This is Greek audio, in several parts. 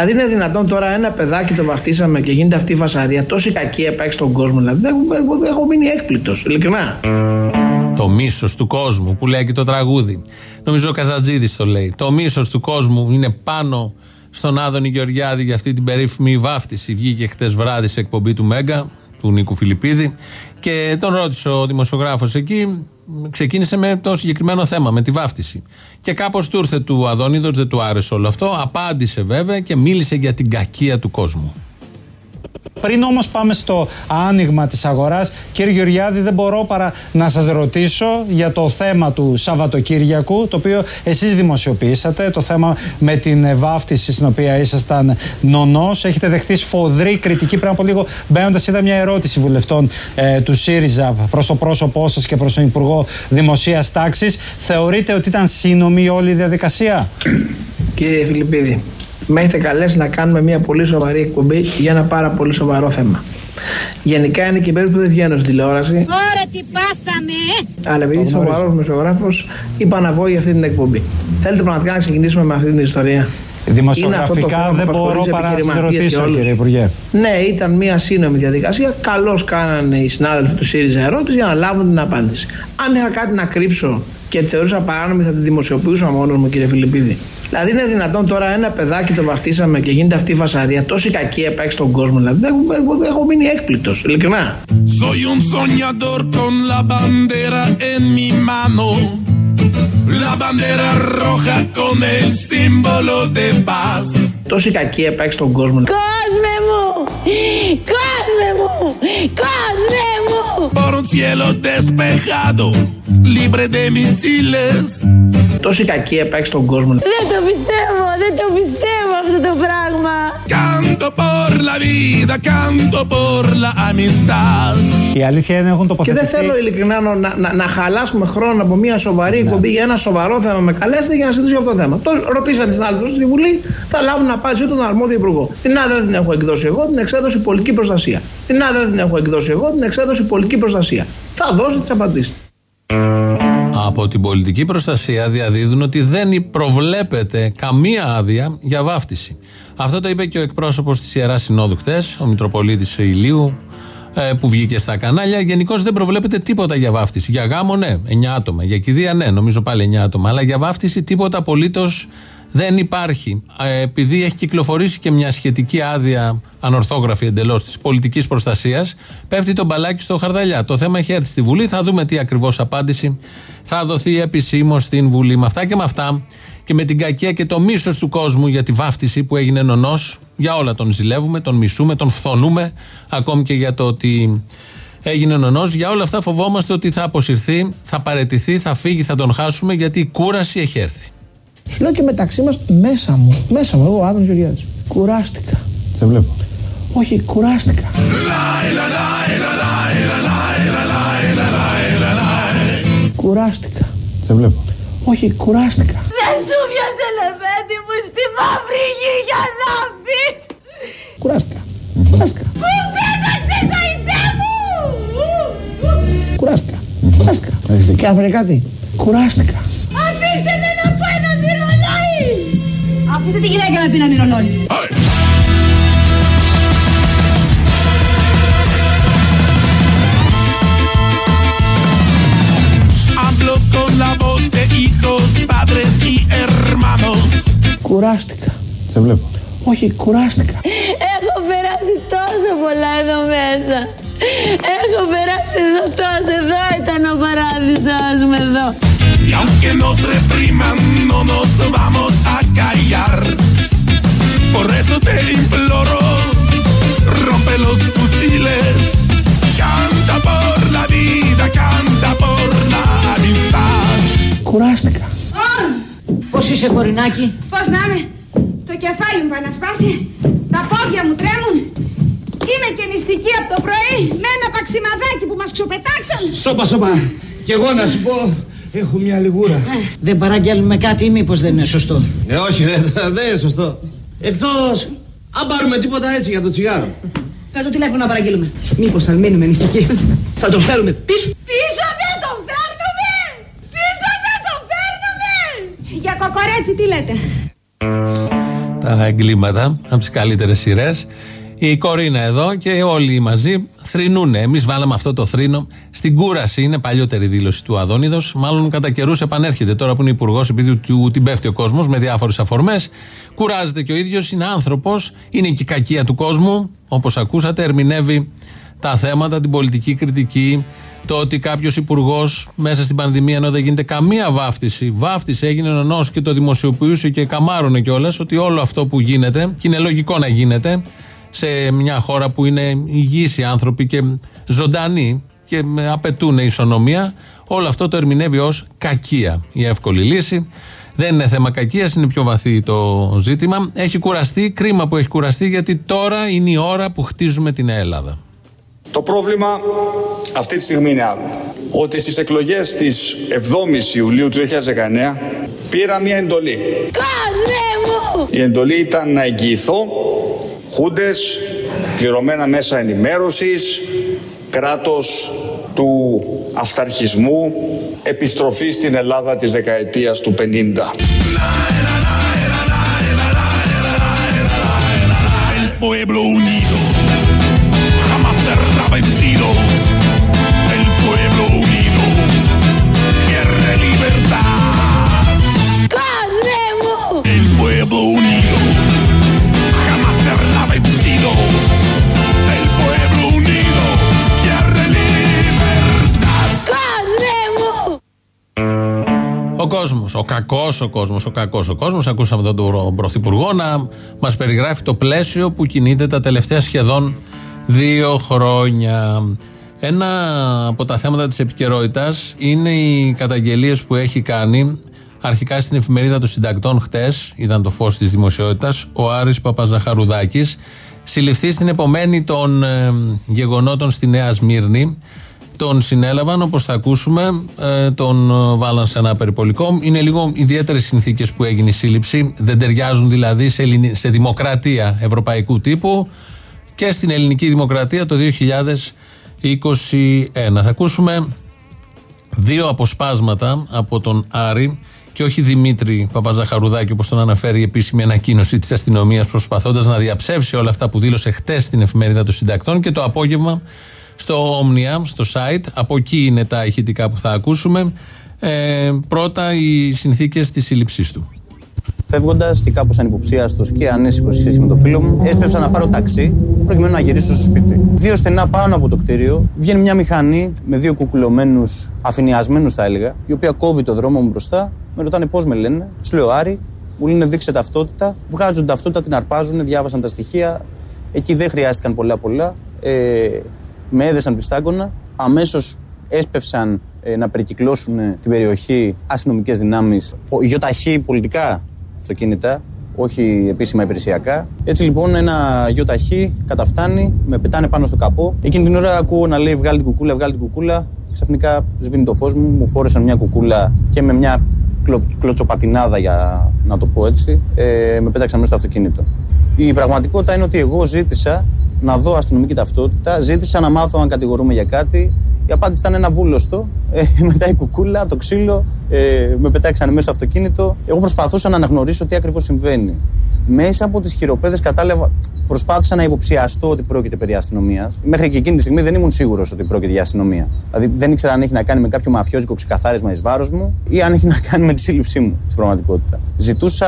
Δηλαδή είναι δυνατόν τώρα ένα παιδάκι το βαφτίσαμε και γίνεται αυτή η φασαρία, τόση κακή υπάρχει στον κόσμο. Δηλαδή έχω, έχω μείνει έκπληκτο, ειλικρινά. Το μίσος του κόσμου που λέει και το τραγούδι. Νομίζω ο Καζατζίδη το λέει. Το μίσος του κόσμου είναι πάνω στον Άδωνη Γεωργιάδη για αυτή την περίφημη βάφτιση. Βγήκε χτες βράδυ σε εκπομπή του Μέγκα, του Νίκου Φιλιππίδη, και τον ρώτησε ο δημοσιογράφος εκεί. Ξεκίνησε με το συγκεκριμένο θέμα, με τη βάφτιση. Και κάπως του ήρθε του Αδόνιδος, δεν του άρεσε όλο αυτό. Απάντησε βέβαια και μίλησε για την κακία του κόσμου. Πριν όμως πάμε στο άνοιγμα της αγοράς, κύριε Γεωργιάδη, δεν μπορώ παρά να σας ρωτήσω για το θέμα του Σαββατοκύριακου, το οποίο εσείς δημοσιοποιήσατε, το θέμα με την βάφτιση στην οποία ήσασταν νονός. Έχετε δεχθεί σφοδρή κριτική. Πριν από λίγο, μπαίνοντας, είδα μια ερώτηση βουλευτών ε, του ΣΥΡΙΖΑ προς το πρόσωπό σας και προς τον Υπουργό Δημοσίας Τάξης. Θεωρείτε ότι ήταν σύνομη όλη η διαδικασία; Κύριε Φιλιππίδη, με έχετε καλέσει να κάνουμε μια πολύ σοβαρή εκπομπή για ένα πάρα πολύ σοβαρό θέμα. Γενικά είναι και περίπου που δεν βγαίνω στην τηλεόραση. Ωραία, τι πάθαμε! Ε! Αλλά επειδή είσαι σοβαρός μεσογράφο, είπα να βγω για αυτή την εκπομπή. Θέλετε πραγματικά να ξεκινήσουμε με αυτή την ιστορία; Δημοσιογραφικά δεν μπορώ παρά να σα ρωτήσω, κύριε Υπουργέ. Ναι, ήταν μια σύνομη διαδικασία. Καλώς κάνανε οι συνάδελφοι του ΣΥΡΙΖΑ ερώτηση για να λάβουν την απάντηση. Αν είχα κάτι να κρύψω και τη θεωρούσα παράνομη, θα τη δημοσιοποιούσα μόνος μου, κύριε Φιλιππίδη. Δηλαδή είναι δυνατόν τώρα ένα παιδάκι το βαφτίσαμε και γίνεται αυτή η φασαρία, τόση κακή υπάρχει στον κόσμο. Δηλαδή έχω, έχω, έχω μείνει έκπληκτος, ειλικρινά. Soy un soñador con la bandera en mi mano. La bandera roja con el símbolo de paz. Τόση κακή υπάρχει στον κόσμο. Κόσμε μου! Κόσμε μου! Κόσμε μου! Por un cielo despejado, libre de misiles. Τόση κακία υπάρχει στον κόσμο. Δεν το πιστεύω, δεν το πιστεύω αυτό το πράγμα. Canto por la vida, canto por la amistad. Η αλήθεια είναι έχουν τοποθετηθεί. Και δεν θέλω ειλικρινά να, να, να χαλάσουμε χρόνο από μια σοβαρή ναι. εκπομπή για ένα σοβαρό θέμα. Με καλέσετε για να συζητήσω αυτό το θέμα. Το ρωτήσατε την άλλη στη Βουλή, θα λάβουν απάντηση τον αρμόδιο υπουργό. Την άδεια δεν την έχω εκδώσει εγώ, την εξέδωση πολιτική προστασία. Την άδεια δεν την έχω εκδώσει εγώ, την εξέδωση πολιτική προστασία. Θα δώσω τις απαντήσεις από την πολιτική προστασία διαδίδουν ότι δεν προβλέπεται καμία άδεια για βάφτιση. Αυτό το είπε και ο εκπρόσωπος της Ιεράς Συνόδου χθες, ο Μητροπολίτης Ηλίου, ε, που βγήκε στα κανάλια. Γενικώς δεν προβλέπεται τίποτα για βάφτιση. Για γάμο, ναι, 9 άτομα. Για κηδεία, ναι, νομίζω πάλι 9 άτομα. Αλλά για βάφτιση τίποτα απολύτως δεν υπάρχει. Ε, επειδή έχει κυκλοφορήσει και μια σχετική άδεια ανορθόγραφη εντελώς της πολιτικής προστασίας, πέφτει το μπαλάκι στο χαρδαλιά. Το θέμα έχει έρθει στη Βουλή. Θα δούμε τι ακριβώς απάντηση θα δοθεί επισήμως στην Βουλή. Με αυτά και με αυτά και με την κακία και το μίσος του κόσμου για τη βάφτιση που έγινε νονός. Για όλα τον ζηλεύουμε, τον μισούμε, τον φθονούμε. Ακόμη και για το ότι έγινε νονός. Για όλα αυτά φοβόμαστε ότι θα αποσυρθεί, θα παρετηθεί, θα φύγει, θα τον χάσουμε γιατί η κούραση έχει έρθει. Σου λέω και μεταξύ μας, μέσα μου, μέσα μου, εγώ ο Άδωνος Γεωργιάδης. Κουράστηκα. Σε βλέπω. Όχι, κουράστηκα. Κουράστηκα. Σε βλέπω. Όχι, κουράστηκα. Δεν σου πιάσε λεβέντι μου στη μαύρη γη για να πεις. Κουράστηκα. Κουράστηκα. Πού πέταξες αϊτέ μου. Κουράστηκα. Κουράστηκα. Και αν κάτι. Κουράστηκα. Αφήστε τη γυναίκα να πει να μυρολάει. la voz de hijos, padres y hermanos. Κουράστηκα. Σε βλέπω. Όχι, κουράστηκα. Έχω περάσει τόσο πολλά εδώ μέσα. Έχω περάσει εδώ τόσο. Εδώ ήταν ο παράδεισος μου εδώ. Y aunque nos repriman, no nos vamos a callar. Por eso te imploro, rompe los fusiles. Canta por la vida, canta por la amistad. Κουράστηκα. Πώς είσαι κορινάκι; Πώς να είμαι; Το κεφάλι μου πάει να σπάσει. Τα πόδια μου τρέμουν. Είμαι και νηστική από το πρωί με ένα παξιμαδάκι που μας ξοπετάξαν. Σώπα, σώπα. Κι εγώ να σου πω, έχω μια λιγούρα. Ε, δεν παραγγέλνουμε κάτι ή μήπως δεν είναι σωστό; Ε, όχι ρε, δεν είναι σωστό. Εκτός, αν πάρουμε τίποτα έτσι για το τσιγάρο. Φέρ το τηλέφωνο να παραγγείλουμε. Μήπως θα μείνουμε νηστικοί. Θα τον φέρουμε πίσω. Πίσω δεν τον φέρνουμε! Πίσω δεν τον φέρνουμε! Για κοκορέτσι τι λέτε; τα εγκλήματα, από τις καλύτερες σειρές. Η Κορίνα εδώ και όλοι μαζί θρυνούν. Εμείς βάλαμε αυτό το θρύνο στην κούραση. Είναι παλιότερη δήλωση του Αδόνιδος. Μάλλον κατά καιρούς επανέρχεται τώρα που είναι υπουργός, επειδή του την πέφτει ο κόσμος με διάφορες αφορμές. Κουράζεται και ο ίδιος, είναι άνθρωπος, είναι και η κακία του κόσμου. Όπως ακούσατε, ερμηνεύει τα θέματα, την πολιτική κριτική, το ότι κάποιος υπουργός μέσα στην πανδημία, ενώ δεν γίνεται καμία βάφτιση, βάφτιση έγινε ενό και το δημοσιοποιούσε και καμάρωνε κιόλας, ότι όλο αυτό που γίνεται, και είναι λογικό να γίνεται, σε μια χώρα που είναι υγιείς οι άνθρωποι και ζωντανοί και απαιτούν ισονομία, όλο αυτό το ερμηνεύει ως κακία. Η εύκολη λύση. Δεν είναι θέμα κακίας, είναι πιο βαθύ το ζήτημα. Έχει κουραστεί, κρίμα που έχει κουραστεί, γιατί τώρα είναι η ώρα που χτίζουμε την Ελλάδα. Το πρόβλημα αυτή τη στιγμή είναι άλλο. Ότι στις εκλογές της 7ης Ιουλίου του 2019 πήρα μια εντολή. Κόσμε μου! Η εντολή ήταν να εγγυηθώ χούντες, πληρωμένα μέσα ενημέρωσης, κράτος του αυταρχισμού, επιστροφή στην Ελλάδα της δεκαετίας του 50. pueblo unido Ο κόσμος, ο κακός ο κόσμος, ο κακός ο κόσμος. Ακούσαμε εδώ τον Πρωθυπουργό να μας περιγράφει το πλαίσιο που κινείται τα τελευταία σχεδόν δύο χρόνια. Ένα από τα θέματα της επικαιρότητας είναι οι καταγγελίες που έχει κάνει αρχικά στην εφημερίδα των συντακτών χτες, είδαν το φως της δημοσιότητας, ο Άρης Παπαζαχαρουδάκης, συλληφθείς στην επομένη των ε, γεγονότων στη Νέα Σμύρνη, τον συνέλαβαν, όπως θα ακούσουμε, ε, τον ε, βάλαν σε ένα περιπολικό. Είναι λίγο ιδιαίτερες συνθήκες που έγινε η σύλληψη. Δεν ταιριάζουν δηλαδή σε, ελληνι- σε δημοκρατία ευρωπαϊκού τύπου και στην ελληνική δημοκρατία το 2021. Θα ακούσουμε δύο αποσπάσματα από τον Άρη και όχι Δημήτρη Παπαζαχαρουδάκη όπως τον αναφέρει η επίσημη ανακοίνωση της αστυνομίας προσπαθώντας να διαψεύσει όλα αυτά που δήλωσε χτες στην εφημερίδα των συντακτών και το απόγευμα στο Omnia, στο site. Από εκεί είναι τα ηχητικά που θα ακούσουμε. Ε, πρώτα οι συνθήκες της σύλληψής του. Φεύγοντας και κάπως ανυποψίαστο και ανήσυχο σε σχέση με το φίλο μου, έσπευσα να πάρω ταξί προκειμένου να γυρίσω στο σπίτι. Δύο στενά πάνω από το κτίριο βγαίνει μια μηχανή με δύο κουκουλωμένους, αφηνιασμένου θα έλεγα, η οποία κόβει το δρόμο μου μπροστά. Με ρωτάνε πώς με λένε. Τους λέω Άρη, μου λένε δείξε ταυτότητα. Βγάζουν την ταυτότητα, την αρπάζουν, διάβασαν τα στοιχεία. Εκεί δεν χρειάστηκαν πολλά πολλά. Ε, με έδεσαν πιστάγκωνα. Αμέσως έσπευσαν ε, να περικυκλώσουν την περιοχή αστυνομικές δυνάμεις, γιοταχή πολιτικά αυτοκίνητα, όχι επίσημα υπηρεσιακά. Έτσι λοιπόν ένα γιοταχή καταφτάνει, με πετάνε πάνω στο καπό. Εκείνη την ώρα ακούω να λέει βγάλει την κουκούλα, βγάλει την κουκούλα. Ξαφνικά σβήνει το φως μου, μου φόρεσαν μια κουκούλα και με μια κλο, κλωτσοπατινάδα για να το πω έτσι, ε, με πέταξαν μέσα στο αυτοκίνητο. Η πραγματικότητα είναι ότι εγώ ζήτησα να δω αστυνομική ταυτότητα, ζήτησα να μάθω αν κατηγορούμε για κάτι. Η απάντηση ήταν ένα βούλωστο. Ε, μετά η κουκούλα, το ξύλο, ε, με πετάξανε μέσα στο αυτοκίνητο. Εγώ προσπαθούσα να αναγνωρίσω τι ακριβώς συμβαίνει. Μέσα από τις χειροπέδες κατάλαβα, προσπάθησα να υποψιαστώ ότι πρόκειται περί αστυνομίας. Μέχρι και εκείνη τη στιγμή δεν ήμουν σίγουρος ότι πρόκειται για αστυνομία. Δηλαδή δεν ήξερα αν έχει να κάνει με κάποιο μαφιόζικο ξεκαθάρισμα εις βάρος μου ή αν έχει να κάνει με τη σύλληψή μου στην πραγματικότητα. Ζητούσα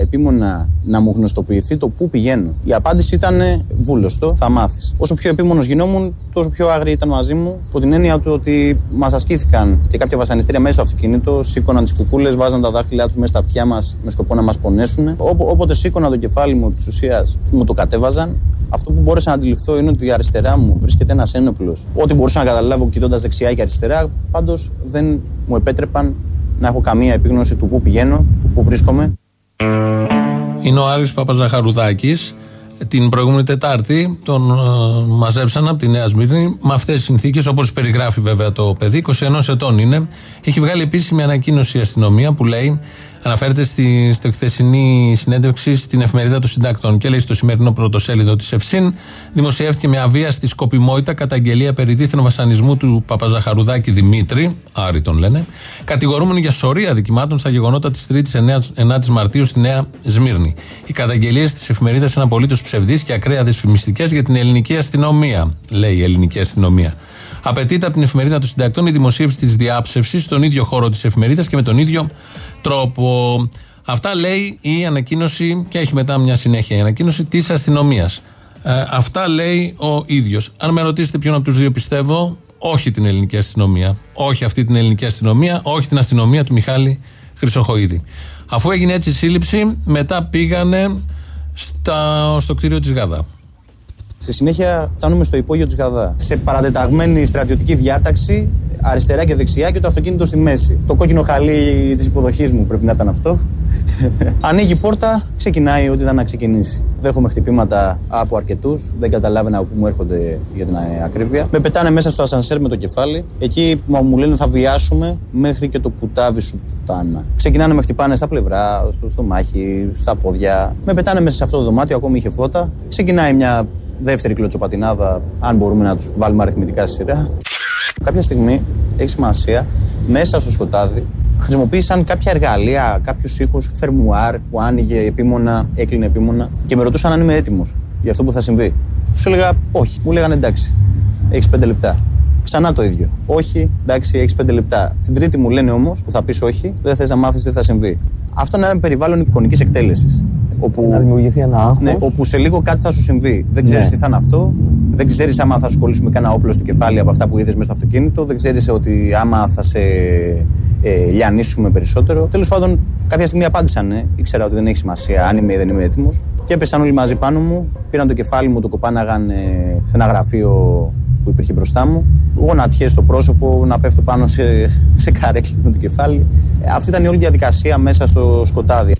επίμονα να μου γνωστοποιηθεί το πού πηγαίνω. Η απάντηση ήταν βούλωστο, θα μάθεις. Όσο πιο επίμονος γινόμουν, τόσο πιο άγριοι ήταν μαζί μου, από την έννοια του ότι μας ασκήθηκαν και κάποια βασανιστήρια μέσα στο αυτοκίνητο, σήκωναν τις κουκούλες, βάζαν τα δάχτυλά τους μέσα στα αυτιά μας με σκοπό να μας πονέσουν. Όπο- όποτε σήκωνα το κεφάλι μου επί της ουσίας, μου το κατέβαζαν. Αυτό που μπόρεσα να αντιληφθώ είναι ότι αριστερά μου βρίσκεται ένας ένοπλος. Ό,τι μπορούσα να καταλάβω κοιτώντας δεξιά και αριστερά, πάντως δεν μου επέτρεπαν να έχω καμία επίγνωση του πού πηγαίνω, του πού βρίσκομαι. Είναι ο Άρης Παπαζαχαρουδάκης. Την προηγούμενη Τετάρτη τον ε, μαζέψαν από τη Νέα Σμύρνη με αυτές τις συνθήκες, όπως περιγράφει βέβαια το παιδί. 21 ετών είναι. Έχει βγάλει επίσημη ανακοίνωση η αστυνομία που λέει Αναφέρεται στη, στη χθεσινή συνέντευξη στην εφημερίδα των συντάκτων και λέει στο σημερινό πρωτοσέλιδο της Ευσύν. Δημοσιεύτηκε με αβίαστη σκοπιμότητα καταγγελία περί δίθεν βασανισμού του Παπαζαχαρουδάκη Δημήτρη, Άρη τον λένε, κατηγορούμενο για σωρία δικημάτων στα γεγονότα της 3η 9η Μαρτίου στη Νέα Σμύρνη. Οι καταγγελίες της εφημερίδας είναι απολύτως ψευδείς και ακραία δυσφημιστικές για την ελληνική αστυνομία, λέει η ελληνική αστυνομία. Απαιτείται από την εφημερίδα των συντακτών η δημοσίευση της διάψευσης στον ίδιο χώρο της εφημερίδας και με τον ίδιο τρόπο. Αυτά λέει η ανακοίνωση και έχει μετά μια συνέχεια η ανακοίνωση της αστυνομίας. Ε, αυτά λέει ο ίδιος. Αν με ρωτήσετε ποιον από τους δύο πιστεύω, όχι την ελληνική αστυνομία. Όχι αυτή την ελληνική αστυνομία, όχι την αστυνομία του Μιχάλη Χρυσοχοίδη. Αφού έγινε έτσι η σύλληψη, μετά πήγανε στα, στο κτίριο της Γαδά. Στη συνέχεια φτάνουμε στο υπόγειο της Γαδά. Σε παρατεταγμένη στρατιωτική διάταξη, αριστερά και δεξιά και το αυτοκίνητο στη μέση. Το κόκκινο χαλί της υποδοχής μου πρέπει να ήταν αυτό. Ανοίγει η πόρτα, ξεκινάει ό,τι ήταν να ξεκινήσει. Δέχομαι χτυπήματα από αρκετούς, δεν καταλάβαινα από πού μου έρχονται για την ακρίβεια. Με πετάνε μέσα στο ασανσέρ με το κεφάλι. Εκεί μου λένε θα βιάσουμε μέχρι και το πουτάβι σου πουτάνα. Ξεκινάνε με χτυπάνε στα πλευρά, στο στομάχι, στα πόδια. Με πετάνε μέσα σε αυτό το δωμάτιο, ακόμη είχε φώτα. Ξεκινάει μια δεύτερη κλωτσοπατινάδα, αν μπορούμε να τους βάλουμε αριθμητικά στη σειρά. Κάποια στιγμή έχει σημασία μέσα στο σκοτάδι χρησιμοποίησαν κάποια εργαλεία, κάποιους ήχους, φερμουάρ που άνοιγε επίμονα, έκλεινε επίμονα και με ρωτούσαν αν είμαι έτοιμος για αυτό που θα συμβεί. Τους έλεγα όχι. Μου λέγανε εντάξει, έχεις πέντε λεπτά. Ξανά το ίδιο. Όχι, εντάξει, έχεις πέντε λεπτά. Την τρίτη μου λένε όμως που θα πεις όχι, δεν θες να μάθεις τι θα συμβεί. Αυτό είναι ένα περιβάλλον εικονικής εκτέλεσης. Όπου, να δημιουργηθεί ένα άγχος. Ναι, όπου σε λίγο κάτι θα σου συμβεί. Δεν ξέρεις Ναι. τι θα είναι αυτό. Δεν ξέρεις άμα θα σου κολλήσουμε κανένα όπλο στο κεφάλι από αυτά που είδες μέσα στο αυτοκίνητο. Δεν ξέρεις ότι άμα θα σε ε, λιανίσουμε περισσότερο. Τέλος πάντων, κάποια στιγμή απάντησαν ναι. Ήξερα ότι δεν έχει σημασία αν είμαι ή δεν είμαι έτοιμος. Και έπεσαν όλοι μαζί πάνω μου. Πήραν το κεφάλι μου, το κοπάναγαν ε, σε ένα γραφείο που υπήρχε μπροστά μου. Γονατιές στο πρόσωπο, να πέφτω πάνω σε, σε καρέκλα με το κεφάλι. Ε, αυτή ήταν η όλη διαδικασία μέσα στο σκοτάδι.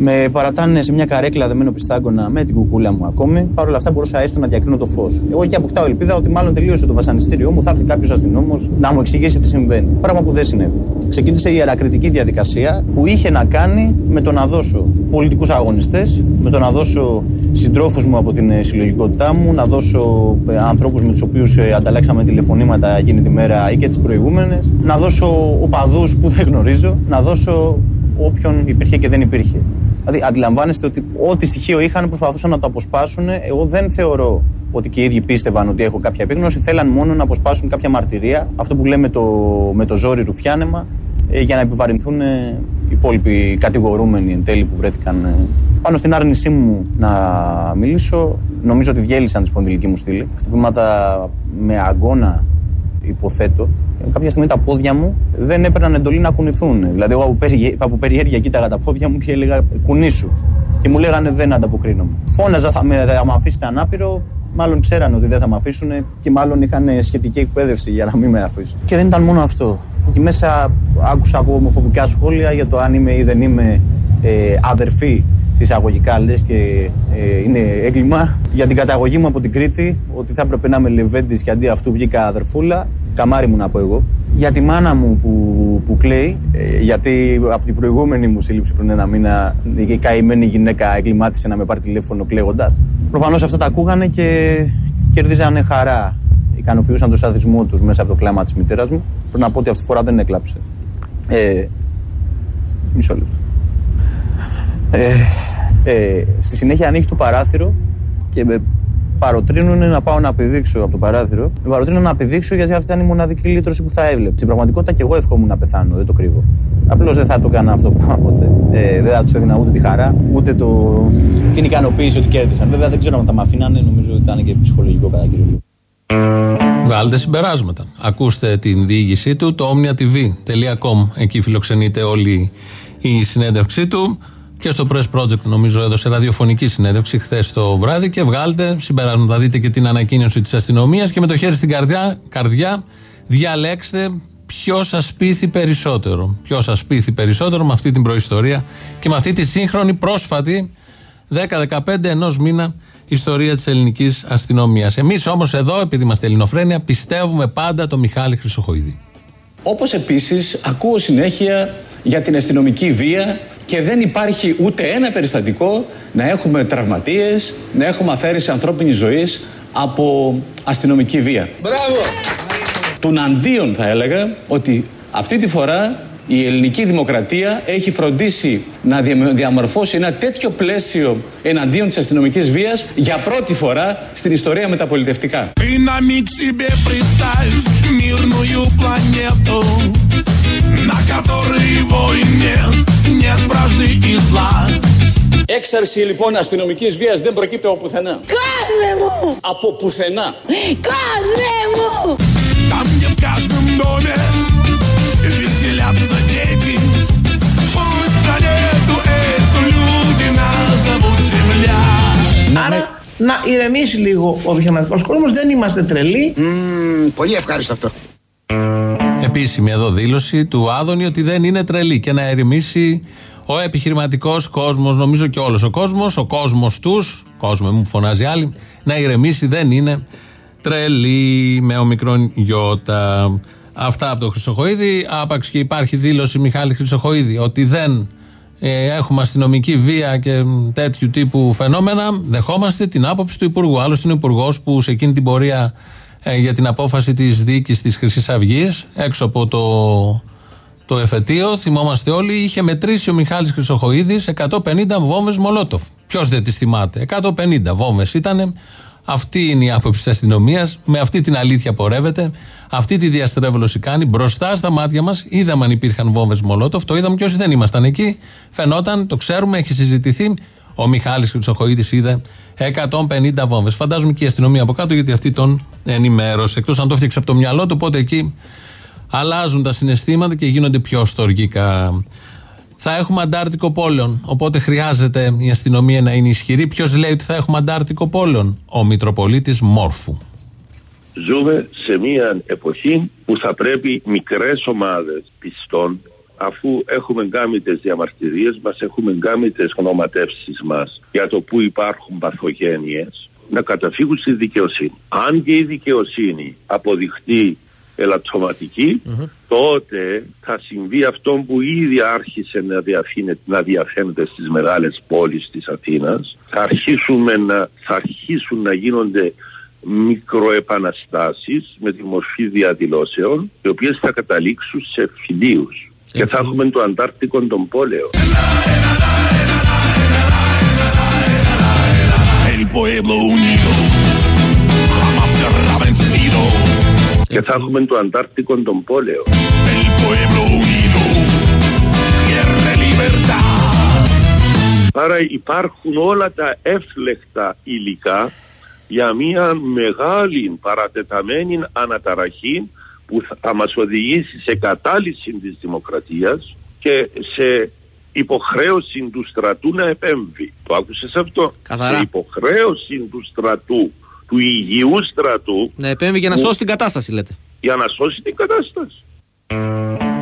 Με παρατάνε σε μια καρέκλα δεμένο πιστάγκωνα με την κουκούλα μου ακόμη. Παρ' όλα αυτά μπορούσα έστω να διακρίνω το φως. Εγώ εκεί αποκτάω ελπίδα ότι μάλλον τελείωσε το βασανιστήριό μου, θα έρθει κάποιος αστυνόμος να μου εξηγήσει τι συμβαίνει. Πράγμα που δεν συνέβη. Ξεκίνησε η ιερακριτική διαδικασία που είχε να κάνει με το να δώσω πολιτικούς αγωνιστές, με το να δώσω συντρόφους μου από την ε, συλλογικότητά μου, να δώσω ανθρώπους με τους οποίους ανταλλάξαμε τηλεφωνήματα εκείνη τη μέρα ή και τις προηγούμενες, να δώσω οπαδούς που δεν γνωρίζω, να δώσω όποιον υπήρχε και δεν υπήρχε. Δηλαδή, αντιλαμβάνεστε ότι ό,τι στοιχείο είχαν προσπαθούσαν να το αποσπάσουν. Εγώ δεν θεωρώ ότι και οι ίδιοι πίστευαν ότι έχω κάποια επίγνωση. Θέλαν μόνο να αποσπάσουν κάποια μαρτυρία, αυτό που λέμε το, με το ζόρι ρουφιάνεμα, ε, για να επιβαρυνθούν ε, οι υπόλοιποι κατηγορούμενοι εν τέλει που βρέθηκαν ε, πάνω στην άρνησή μου να μιλήσω. Νομίζω ότι διέλυσαν τη σπονδυλική μου στήλη. Χτυπήματα με αγκώνα υποθέτω, κάποια στιγμή τα πόδια μου δεν έπαιρναν εντολή να κουνηθούν. Δηλαδή, εγώ από, περιέ... από περιέργεια κοίταγα τα πόδια μου και έλεγα κουνήσου. Και μου λέγανε δεν ανταποκρίνομαι. Φώναζα, θα με, θα με αφήσετε ανάπηρο. Μάλλον ξέρανε ότι δεν θα με αφήσουν και μάλλον είχαν σχετική εκπαίδευση για να μην με αφήσουν. Και δεν ήταν μόνο αυτό. Εκεί μέσα άκουσα από ομοφοβικά σχόλια για το αν είμαι ή δεν είμαι ε, αδερφή συσσαγωγικά λες και ε, είναι έγκλημα. Για την καταγωγή μου από την Κρήτη, ότι θα έπρεπε να είμαι Λεβέντης και αντί αυτού βγήκα αδερφούλα. Καμάρι μου να πω εγώ. Για τη μάνα μου που, που κλαίει, ε, γιατί από την προηγούμενη μου σύλληψη πριν ένα μήνα η καημένη γυναίκα εγκλημάτισε να με πάρει τηλέφωνο κλαίγοντας. Προφανώς αυτά τα ακούγανε και κερδίζανε χαρά. Ικανοποιούσαν τον σαδισμό τους μέσα από το κλάμα της μητέρας μου. Πρέπει να πω ότι αυτή τη φορά δεν έκλαψε. Ε, μισό λεπτό. Ε, ε, στη συνέχεια ανοίγει το παράθυρο και με παροτρύνουν να πάω να πηδήξω από το παράθυρο. Με παροτρύνουν να πηδήξω γιατί αυτή ήταν η μοναδική λύτρωση που θα έβλεπε. Στην πραγματικότητα και εγώ εύχομαι να πεθάνω, δεν το κρύβω. Απλώς δεν θα το έκανα αυτό το πράγμα ποτέ. Ε, δεν θα τους έδινα ούτε τη χαρά, ούτε το... την ικανοποίηση ότι κέρδισαν. Βέβαια δεν ξέρω αν θα με αφήνανε, νομίζω ότι ήταν και ψυχολογικό κατά κύριο λόγο. Βγάλετε συμπεράσματα. Ακούστε την διήγησή του, το omniatv.com. Εκεί φιλοξενείται όλη η συνέντευξή του. Και στο Press Project, νομίζω, έδωσε ραδιοφωνική συνέντευξη χθες το βράδυ. Και βγάλτε συμπεράσματα. Δείτε και την ανακοίνωση της αστυνομίας. Και με το χέρι στην καρδιά, καρδιά διαλέξτε ποιο σας πείθει περισσότερο. Ποιο σας πείθει περισσότερο με αυτή την προϊστορία και με αυτή τη σύγχρονη πρόσφατη 10-15 ενός μήνα ιστορία της ελληνικής αστυνομίας. Εμείς όμως εδώ, επειδή είμαστε ελληνοφρένια, πιστεύουμε πάντα το Μιχάλη Χρυσοχοίδη. Όπως επίσης ακούω συνέχεια για την αστυνομική βία και δεν υπάρχει ούτε ένα περιστατικό να έχουμε τραυματίες, να έχουμε αφαίρεση ανθρώπινης ζωής από αστυνομική βία. Μπράβο! Του αντίον θα έλεγα ότι αυτή τη φορά η ελληνική δημοκρατία έχει φροντίσει να διαμορφώσει ένα τέτοιο πλαίσιο εναντίον της αστυνομικής βίας για πρώτη φορά στην ιστορία με τα πολιτευτικά. Έξαρση λοιπόν αστυνομικής βίας δεν προκύπτει από πουθενά. Κόσμε μου! Από πουθενά. Κόσμε μου! Άρα να ηρεμήσει λίγο ο επιχειρηματικό κόσμος. Δεν είμαστε τρελοί. πολύ ευχάριστο αυτό. Επίσημη εδώ δήλωση του Άδωνη ότι δεν είναι τρελή και να ερημήσει ο επιχειρηματικός κόσμος, νομίζω και όλος ο κόσμος, ο κόσμος τους, κόσμο μου φωνάζει άλλη, να ηρεμήσει δεν είναι τρελή με ομικρόν γιώτα. Αυτά από τον Χρυσοχοίδη. Άπαξ και υπάρχει δήλωση Μιχάλη Χρυσοχοίδη ότι δεν ε, έχουμε αστυνομική βία και μ, τέτοιου τύπου φαινόμενα. Δεχόμαστε την άποψη του Υπουργού. Άλλωστε είναι ο Υπουργός που σε εκείνη την πορεία ε, για την απόφαση της δίκη της Χρυσής Αυγής έξω από το, το εφετείο, θυμόμαστε όλοι, είχε μετρήσει ο Μιχάλης Χρυσοχοίδης 150 βόμβες Μολότοφ. Ποιος δεν τις θυμάται; 150 βόμβες ήταν. Αυτή είναι η άποψη της αστυνομίας. Με αυτή την αλήθεια πορεύεται. Αυτή τη διαστρέβλωση κάνει μπροστά στα μάτια μας. Είδαμε αν υπήρχαν βόμβες Μολότοφ. Το είδαμε και όσοι δεν ήμασταν εκεί. Φαινόταν, το ξέρουμε, έχει συζητηθεί. Ο Μιχάλης Χρυσοχοίδης είδε 150 βόμβες. Φαντάζομαι και η αστυνομία από κάτω γιατί αυτή τον ενημέρωσε. Εκτός αν το έφτιαξε από το μυαλό του, οπότε εκεί αλλάζουν τα συναισθήματα και γίνονται πιο στοργικά. Θα έχουμε αντάρτικο πόλεων. Οπότε χρειάζεται η αστυνομία να είναι ισχυρή. Ποιος λέει ότι θα έχουμε αντάρτικο πόλεων, Ο Μητροπολίτης Μόρφου. Ζούμε σε μια εποχή που θα πρέπει μικρές ομάδες πιστών αφού έχουμε κάνει τις διαμαρτυρίες μας, έχουμε κάνει τις γνωματεύσεις μας για το που υπάρχουν παθογένειες, να καταφύγουν στη δικαιοσύνη. Αν και η δικαιοσύνη αποδειχτεί ελαττωματική, τότε θα συμβεί αυτό που ήδη άρχισε να, διαφύνε- να διαφαίνεται στις μεγάλες πόλεις της Αθήνας. Θα, αρχίσουμε να, θα αρχίσουν να γίνονται μικροεπαναστάσεις με τη μορφή διαδηλώσεων, οι οποίες θα καταλήξουν σε φιλίους. Και θα έχουμε το Αντάρτικο τον πόλεο. El pueblo unido jamás será vencido Και θα έχουμε το Αντάρτικο τον πόλεο. El pueblo unido quiere libertad Άρα υπάρχουν όλα τα εύλεχτα υλικά για μια μεγάλη παρατεταμένη αναταραχή που θα μας οδηγήσει σε κατάλυση της δημοκρατίας και σε υποχρέωση του στρατού να επέμβει. Το άκουσες αυτό; Καθαρά. Σε υποχρέωση του στρατού, του υγιού στρατού Να επέμβει για να που- σώσει την κατάσταση, λέτε. για να σώσει την κατάσταση.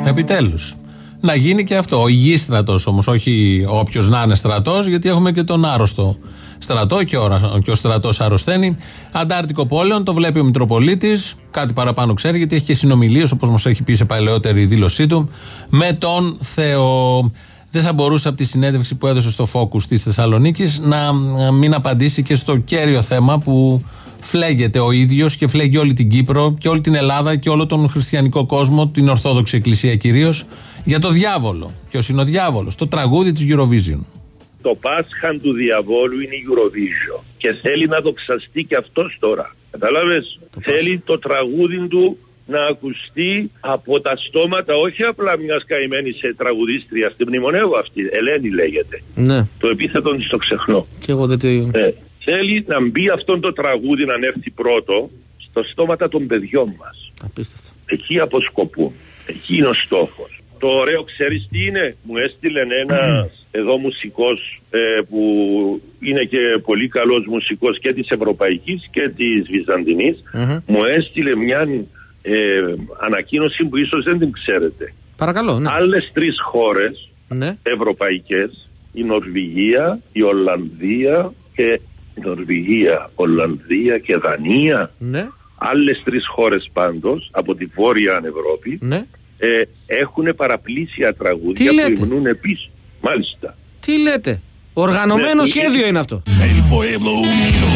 Επιτέλους. Να γίνει και αυτό. Ο υγιής στρατός όμως, όχι όποιος να είναι στρατός, γιατί έχουμε και τον άρρωστο στρατό και ο, και ο στρατός αρρωσταίνει. Αντάρτικο πόλεων, το βλέπει ο Μητροπολίτης, κάτι παραπάνω ξέρει, γιατί έχει και συνομιλίες, όπως μας έχει πει σε παλαιότερη δήλωσή του, με τον Θεό. Δεν θα μπορούσε από τη συνέντευξη που έδωσε στο Focus της Θεσσαλονίκης να ε, μην απαντήσει και στο κέριο θέμα που φλέγεται ο ίδιος και φλέγει όλη την Κύπρο και όλη την Ελλάδα και όλο τον χριστιανικό κόσμο, την Ορθόδοξη Εκκλησία κυρίως, για το διάβολο. Ποιος είναι ο διάβολος, το τραγούδι της Eurovision. Το Πάσχα του διαβόλου είναι η Eurovision και θέλει να δοξαστεί και αυτός τώρα. Κατάλαβες, θέλει το τραγούδι του να ακουστεί από τα στόματα όχι απλά μιας καημένης ε, τραγουδίστριας, την μνημονεύω αυτή, Ελένη λέγεται. Ναι. Το επίθετο της το ξεχνώ. Και εγώ δεν τη. Ε, θέλει να μπει αυτό το τραγούδι να έρθει πρώτο στο στόματα των παιδιών μας. Απίστευτο. Εκεί αποσκοπούν. Εκεί είναι ο στόχος. Το ωραίο ξέρεις τι είναι; Μου έστειλε ένας εδώ μουσικός ε, που είναι και πολύ καλός μουσικός και της Ευρωπαϊκής και της Βυζαντινής. Μου έστειλε μια ε, ανακοίνωση που ίσως δεν την ξέρετε. Παρακαλώ, ναι. Άλλες τρεις χώρες Ναι. ευρωπαϊκές, η Νορβηγία, η Ολλανδία και η Νορβηγία, Ολλανδία και Δανία Ναι. άλλες τρεις χώρες πάντως από τη Βόρεια Ευρώπη Ναι. ε, έχουν παραπλήσια τραγούδια Τι που λέτε; υμνούν επίσης. Μάλιστα. Τι λέτε; Οργανωμένο Ναι, σχέδιο ε, είναι αυτό. El pueblo unido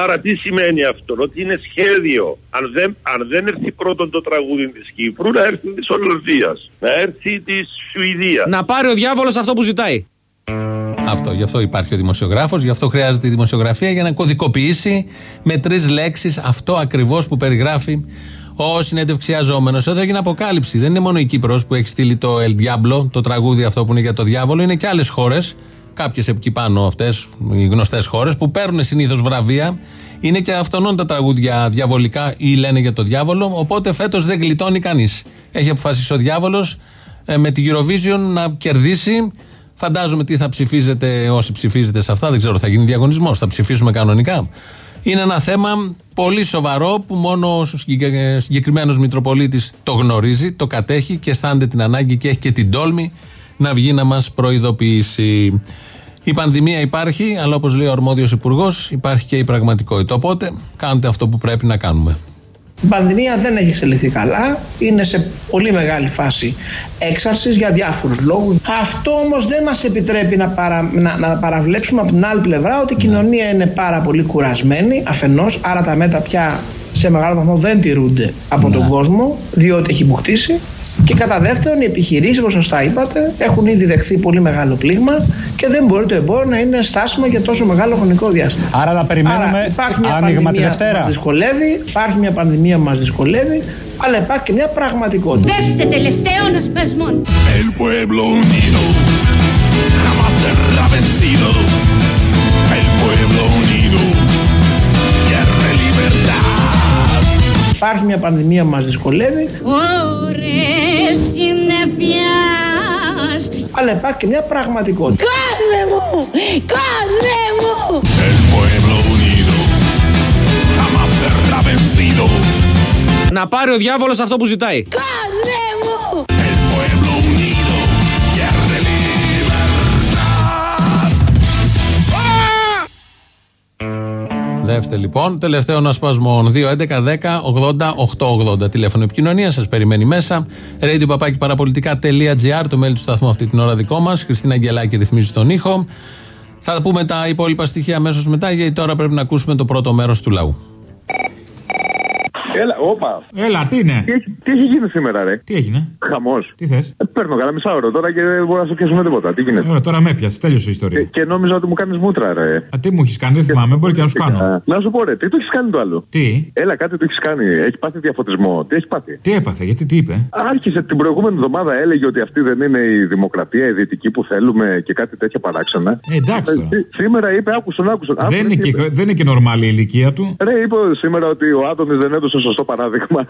Άρα τι σημαίνει αυτό, ότι είναι σχέδιο. Αν δεν, αν δεν έρθει πρώτον το τραγούδι της Κύπρου, να έρθει της Ολλανδίας, να έρθει της Σουηδίας. Να πάρει ο διάβολος αυτό που ζητάει. Αυτό, γι' αυτό υπάρχει ο δημοσιογράφος, γι' αυτό χρειάζεται η δημοσιογραφία για να κωδικοποιήσει με τρεις λέξεις αυτό ακριβώς που περιγράφει ο συνέντευξιαζόμενο. Εδώ έγινε αποκάλυψη. Δεν είναι μόνο η Κύπρος που έχει στείλει το El Diablo, το τραγούδι αυτό που είναι για το διάβολο, είναι και άλλες χώρες, κάποιες εκεί πάνω αυτές, οι γνωστές χώρες, που παίρνουν συνήθως βραβεία. Είναι και αυτονών τα τραγούδια διαβολικά ή λένε για το διάβολο. Οπότε φέτος δεν γλιτώνει κανείς. Έχει αποφασίσει ο διάβολος με την Eurovision να κερδίσει. Φαντάζομαι τι θα ψηφίζετε όσοι ψηφίζετε σε αυτά. Δεν ξέρω, θα γίνει διαγωνισμός. Θα ψηφίσουμε κανονικά. Είναι ένα θέμα πολύ σοβαρό που μόνο ο συγκεκριμένος Μητροπολίτης το γνωρίζει, το κατέχει και αισθάνεται την ανάγκη και έχει και την τόλμη να βγει να μας προειδοποιήσει. Η πανδημία υπάρχει, αλλά όπως λέει ο αρμόδιος υπουργός, υπάρχει και η πραγματικότητα. Οπότε κάντε αυτό που πρέπει να κάνουμε. Η πανδημία δεν έχει εξελιχθεί καλά, είναι σε πολύ μεγάλη φάση έξαρσης για διάφορους λόγους. Αυτό όμως δεν μας επιτρέπει να, παρα, να, να παραβλέψουμε από την άλλη πλευρά ότι η κοινωνία είναι πάρα πολύ κουρασμένη αφενός, άρα τα μέτρα πια σε μεγάλο βαθμό δεν τηρούνται από τον κόσμο διότι έχει μπουχτίσει και κατά δεύτερον, οι επιχειρήσεις, όπως σωστά είπατε, έχουν ήδη δεχθεί πολύ μεγάλο πλήγμα και δεν μπορεί το εμπόριο να είναι στάσιμο για τόσο μεγάλο χρονικό διάστημα. Άρα να περιμένουμε Άρα, υπάρχει μια άνοιγμα τη πανδημία Δευτέρα. Που μας δυσκολεύει, υπάρχει μια πανδημία που μας δυσκολεύει, αλλά υπάρχει και μια πραγματικότητα. Δεύτε τελευταίων ασπασμών. El pueblo unido jamás será vencido. El pueblo unido pierde libertad. Υπάρχει μια πανδημία που μας δυσκολεύει, Ωρες συννεφιάς. αλλά υπάρχει και μια πραγματικότητα. Κόσμε μου! Κόσμε μου! El pueblo unido jamás será vencido. Να πάρει ο διάβολος αυτό που ζητάει. Δεύτερο λοιπόν, τελευταίων ασπασμών. 2.11.10.80.880. Τηλέφωνο επικοινωνία, σας περιμένει μέσα. Radio παπάκι παραπολιτικά.gr, το mail του σταθμού αυτή την ώρα δικό μας. Χριστίνα Αγγελάκη ρυθμίζει τον ήχο. Θα πούμε τα υπόλοιπα στοιχεία αμέσως μετά, γιατί τώρα πρέπει να ακούσουμε το πρώτο μέρος του λαού. Έλα, όπα. Έλα, τι είναι; Τι, έχει- τι έχει γίνει σήμερα, ρε; Τι έγινε; Χαμός. Τι θες; παίρνω καλά μισά ώρα τώρα και δεν μπορώ να σε πιάσουμε τίποτα. Τι γίνεται; Ωραία, τώρα με πιάσει. Τέλειωσε η Και, ιστορία. και νόμιζα ότι μου κάνεις μούτρα, ρε. Α, τι μου έχεις κάνει, δεν θυμάμαι. Μπορεί και να σου κάνω. Α, Να σου πω, ρε, τι το έχεις κάνει το άλλο; Τι; Έλα, κάτι το έχεις κάνει. Έχει πάθει διαφωτισμό. Τι έχεις πάθει; Τι έπαθε, γιατί τι είπε; Άρχισε την προηγούμενη εβδομάδα, έλεγε ότι αυτή δεν είναι η δημοκρατία, η δυτική που θέλουμε και κάτι τέτοια παράξενα. Ε, εντάξει τώρα. σή- σήμερα είπε, άκουσον, άκουσον. Δεν είναι, Άκουσον, και, είπε. δεν είναι και νορμάλη η ηλικία του. Ρε, είπε σήμερα ότι ο Άδωνης δεν έδωσε σωστό παράδειγμα.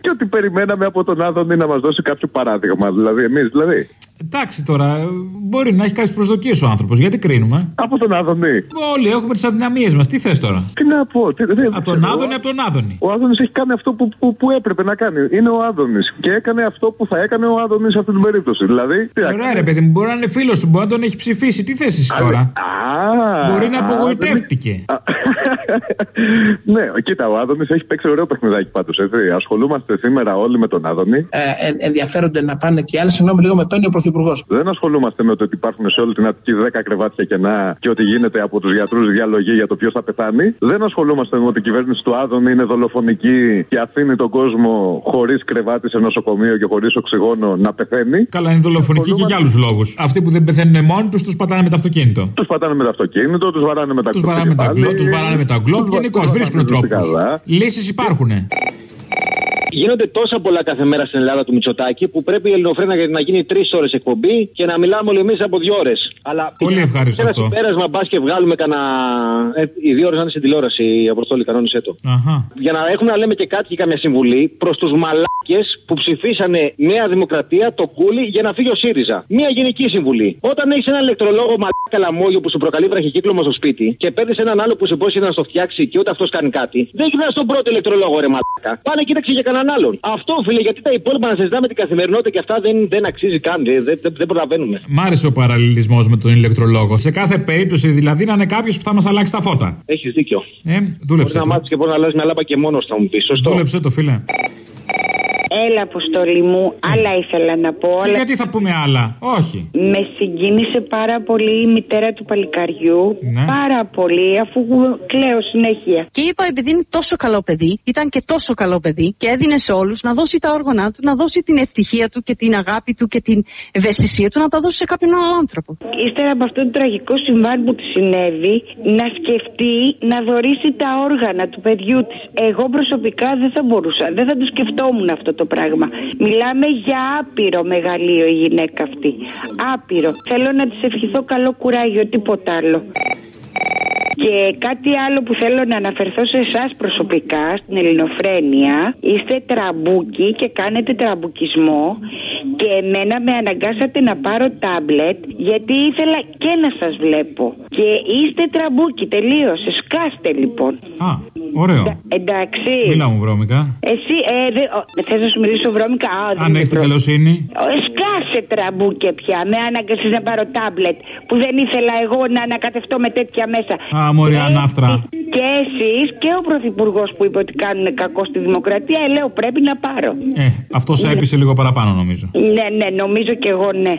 και ότι περιμέναμε από τον Άδωνη να μα δώσει κάποιο παράδειγμα. Δηλαδή, εμεί, δηλαδή. Εντάξει τώρα, μπορεί να έχει κάποιε προσδοκίε ο άνθρωπο. Γιατί κρίνουμε. Από τον Άδωνη. Όλοι έχουμε τι αδυναμίε μα. Τι θε τώρα. Τι να πω. Τι, δεν- Από τον Άδωνη, από τον Άδωνη. Ο Άδωνη έχει κάνει αυτό που, που, που έπρεπε να κάνει. Είναι ο Άδωνη. Και έκανε αυτό που θα έκανε ο Άδωνη σε αυτή την περίπτωση. Δηλαδή. Τι να Ωραία, κάνει. ρε παιδί μου, μπορεί να είναι φίλο του, μπορεί να τον έχει ψηφίσει. Τι θε εσύ τώρα. Α, Μπορεί να α, απογοητεύτηκε. Ναι, κοίτα, ο Άδωνης έχει παίξει ωραίο παιχνιδάκι πάντως. Ασχολούμαστε σήμερα όλοι με τον Άδωνη. Ε, ε, ενδιαφέρονται να πάνε και οι άλλοι. Συγγνώμη, λίγο με παίρνει ο Πρωθυπουργός. Δεν ασχολούμαστε με το ότι υπάρχουν σε όλη την Αττική 10 κρεβάτια κενά και ότι γίνεται από τους γιατρούς διαλογή για το ποιος θα πεθάνει. Δεν ασχολούμαστε με ότι η κυβέρνηση του Άδωνη είναι δολοφονική και αφήνει τον κόσμο χωρίς κρεβάτι σε νοσοκομείο και χωρίς οξυγόνο να πεθαίνει. Καλά, είναι δολοφονική και για άλλους λόγους. Αυτοί που δεν πεθαίνουν μόνοι τους, τους πατάνε με το αυτοκίνητο. Τους πατάνε με το αυτοκίνητο, τους βαράνε με τα Τους βαράνε με τα γκλόπ, τους βαράνε με τα γκλόπ. Γενικώς βρίσκουν τρόπους. Λύσεις υπάρχουν. Γίνονται τόσα πολλά κάθε μέρα στην Ελλάδα του Μητσοτάκη που πρέπει η Ελληνοφρένα να γίνει τρεις ώρες εκπομπή και να μιλάμε όλοι εμείς από δύο ώρες. Αλλά Πολύ ευχάριστο πέρα αυτό. στο πέρασμα μπας και βγάλουμε κανένα. Ε, οι δύο ώρες να είναι στην τηλεόραση, η Αποστόλη, κανόνισε το. Αχα. Για να έχουμε να λέμε και κάτι και καμιά συμβουλή προς τους μαλάκες που ψηφίσανε Νέα Δημοκρατία, το κούλι, για να φύγει ο ΣΥΡΙΖΑ. Μία γενική συμβουλή. Όταν έχεις ένα ηλεκτρολόγο μαλάκα λαμόγιο που σου προκαλεί βραχικύκλωμα στο σπίτι και παίρνεις έναν άλλο που σε πόσει να στο φτιάξει και ούτε αυτός κάνει κάτι, δεν γυρνάς στον πρώτο ηλεκτρολόγο, ρε μαλάκα. Πάνε κοίταξε για κανένα έναν άλλον. Αυτό φίλε, γιατί τα υπόλοιπα να συζητάμε την καθημερινότητα και αυτά δεν, δεν αξίζει καν. Δεν, δεν, δεν προλαβαίνουμε. Μ' άρεσε ο παραλληλισμός με τον ηλεκτρολόγο. Σε κάθε περίπτωση δηλαδή να είναι κάποιος που θα μας αλλάξει τα φώτα. Έχεις δίκιο. Ε, δούλεψε. Μπορεί να το. μάθεις και πώ να αλλάζει μια λάπα και μόνος θα μου πεις. Σωστό. Δούλεψε το, φίλε. Έλα, Αποστολή μου, άλλα ήθελα να πω. Και αλλά γιατί θα πούμε άλλα; Όχι. Με συγκίνησε πάρα πολύ η μητέρα του παλικαριού. Ναι. Πάρα πολύ, αφού κλαίω συνέχεια. Και είπα, επειδή είναι τόσο καλό παιδί, ήταν και τόσο καλό παιδί και έδινε σε όλους να δώσει τα όργανα του, να δώσει την ευτυχία του και την αγάπη του και την ευαισθησία του να τα δώσει σε κάποιον άλλο άνθρωπο. Ύστερα από αυτό το τραγικό συμβάν που τη συνέβη, να σκεφτεί να δωρήσει τα όργανα του παιδιού της. Εγώ προσωπικά δεν θα μπορούσα, δεν θα το σκεφτόμουν αυτό το πράγμα. Μιλάμε για άπειρο μεγαλείο η γυναίκα αυτή. Άπειρο. Θέλω να της ευχηθώ καλό κουράγιο, τίποτα άλλο. Και κάτι άλλο που θέλω να αναφερθώ σε εσάς προσωπικά, στην Ελληνοφρένεια. Είστε τραμπούκοι και κάνετε τραμπουκισμό. Και εμένα με αναγκάσατε να πάρω τάμπλετ γιατί ήθελα και να σας βλέπω. Και είστε τραμπούκοι, τελείωσε. Σκάστε λοιπόν. Α, ωραίο. Εντάξει. Μίλα μου βρώμικα. Εσύ, ε, δε, ο, θες να σου μιλήσω βρώμικα; Α, δεν Αν είναι έχεις την βρώμικα. καλοσύνη. Ε, Σκάσε τραμπούκια πια. Με άναγκασε να πάρω τάμπλετ που δεν ήθελα εγώ να ανακατευτώ με τέτοια μέσα. Α, μωρή ανάφτρα. Και εσείς και ο Πρωθυπουργός που είπε ότι κάνουν κακό στη δημοκρατία, ε, λέω πρέπει να πάρω. Ε, αυτός σε έπεισε λίγο παραπάνω νομίζω. Ναι, ναι, νομίζω και εγώ ναι.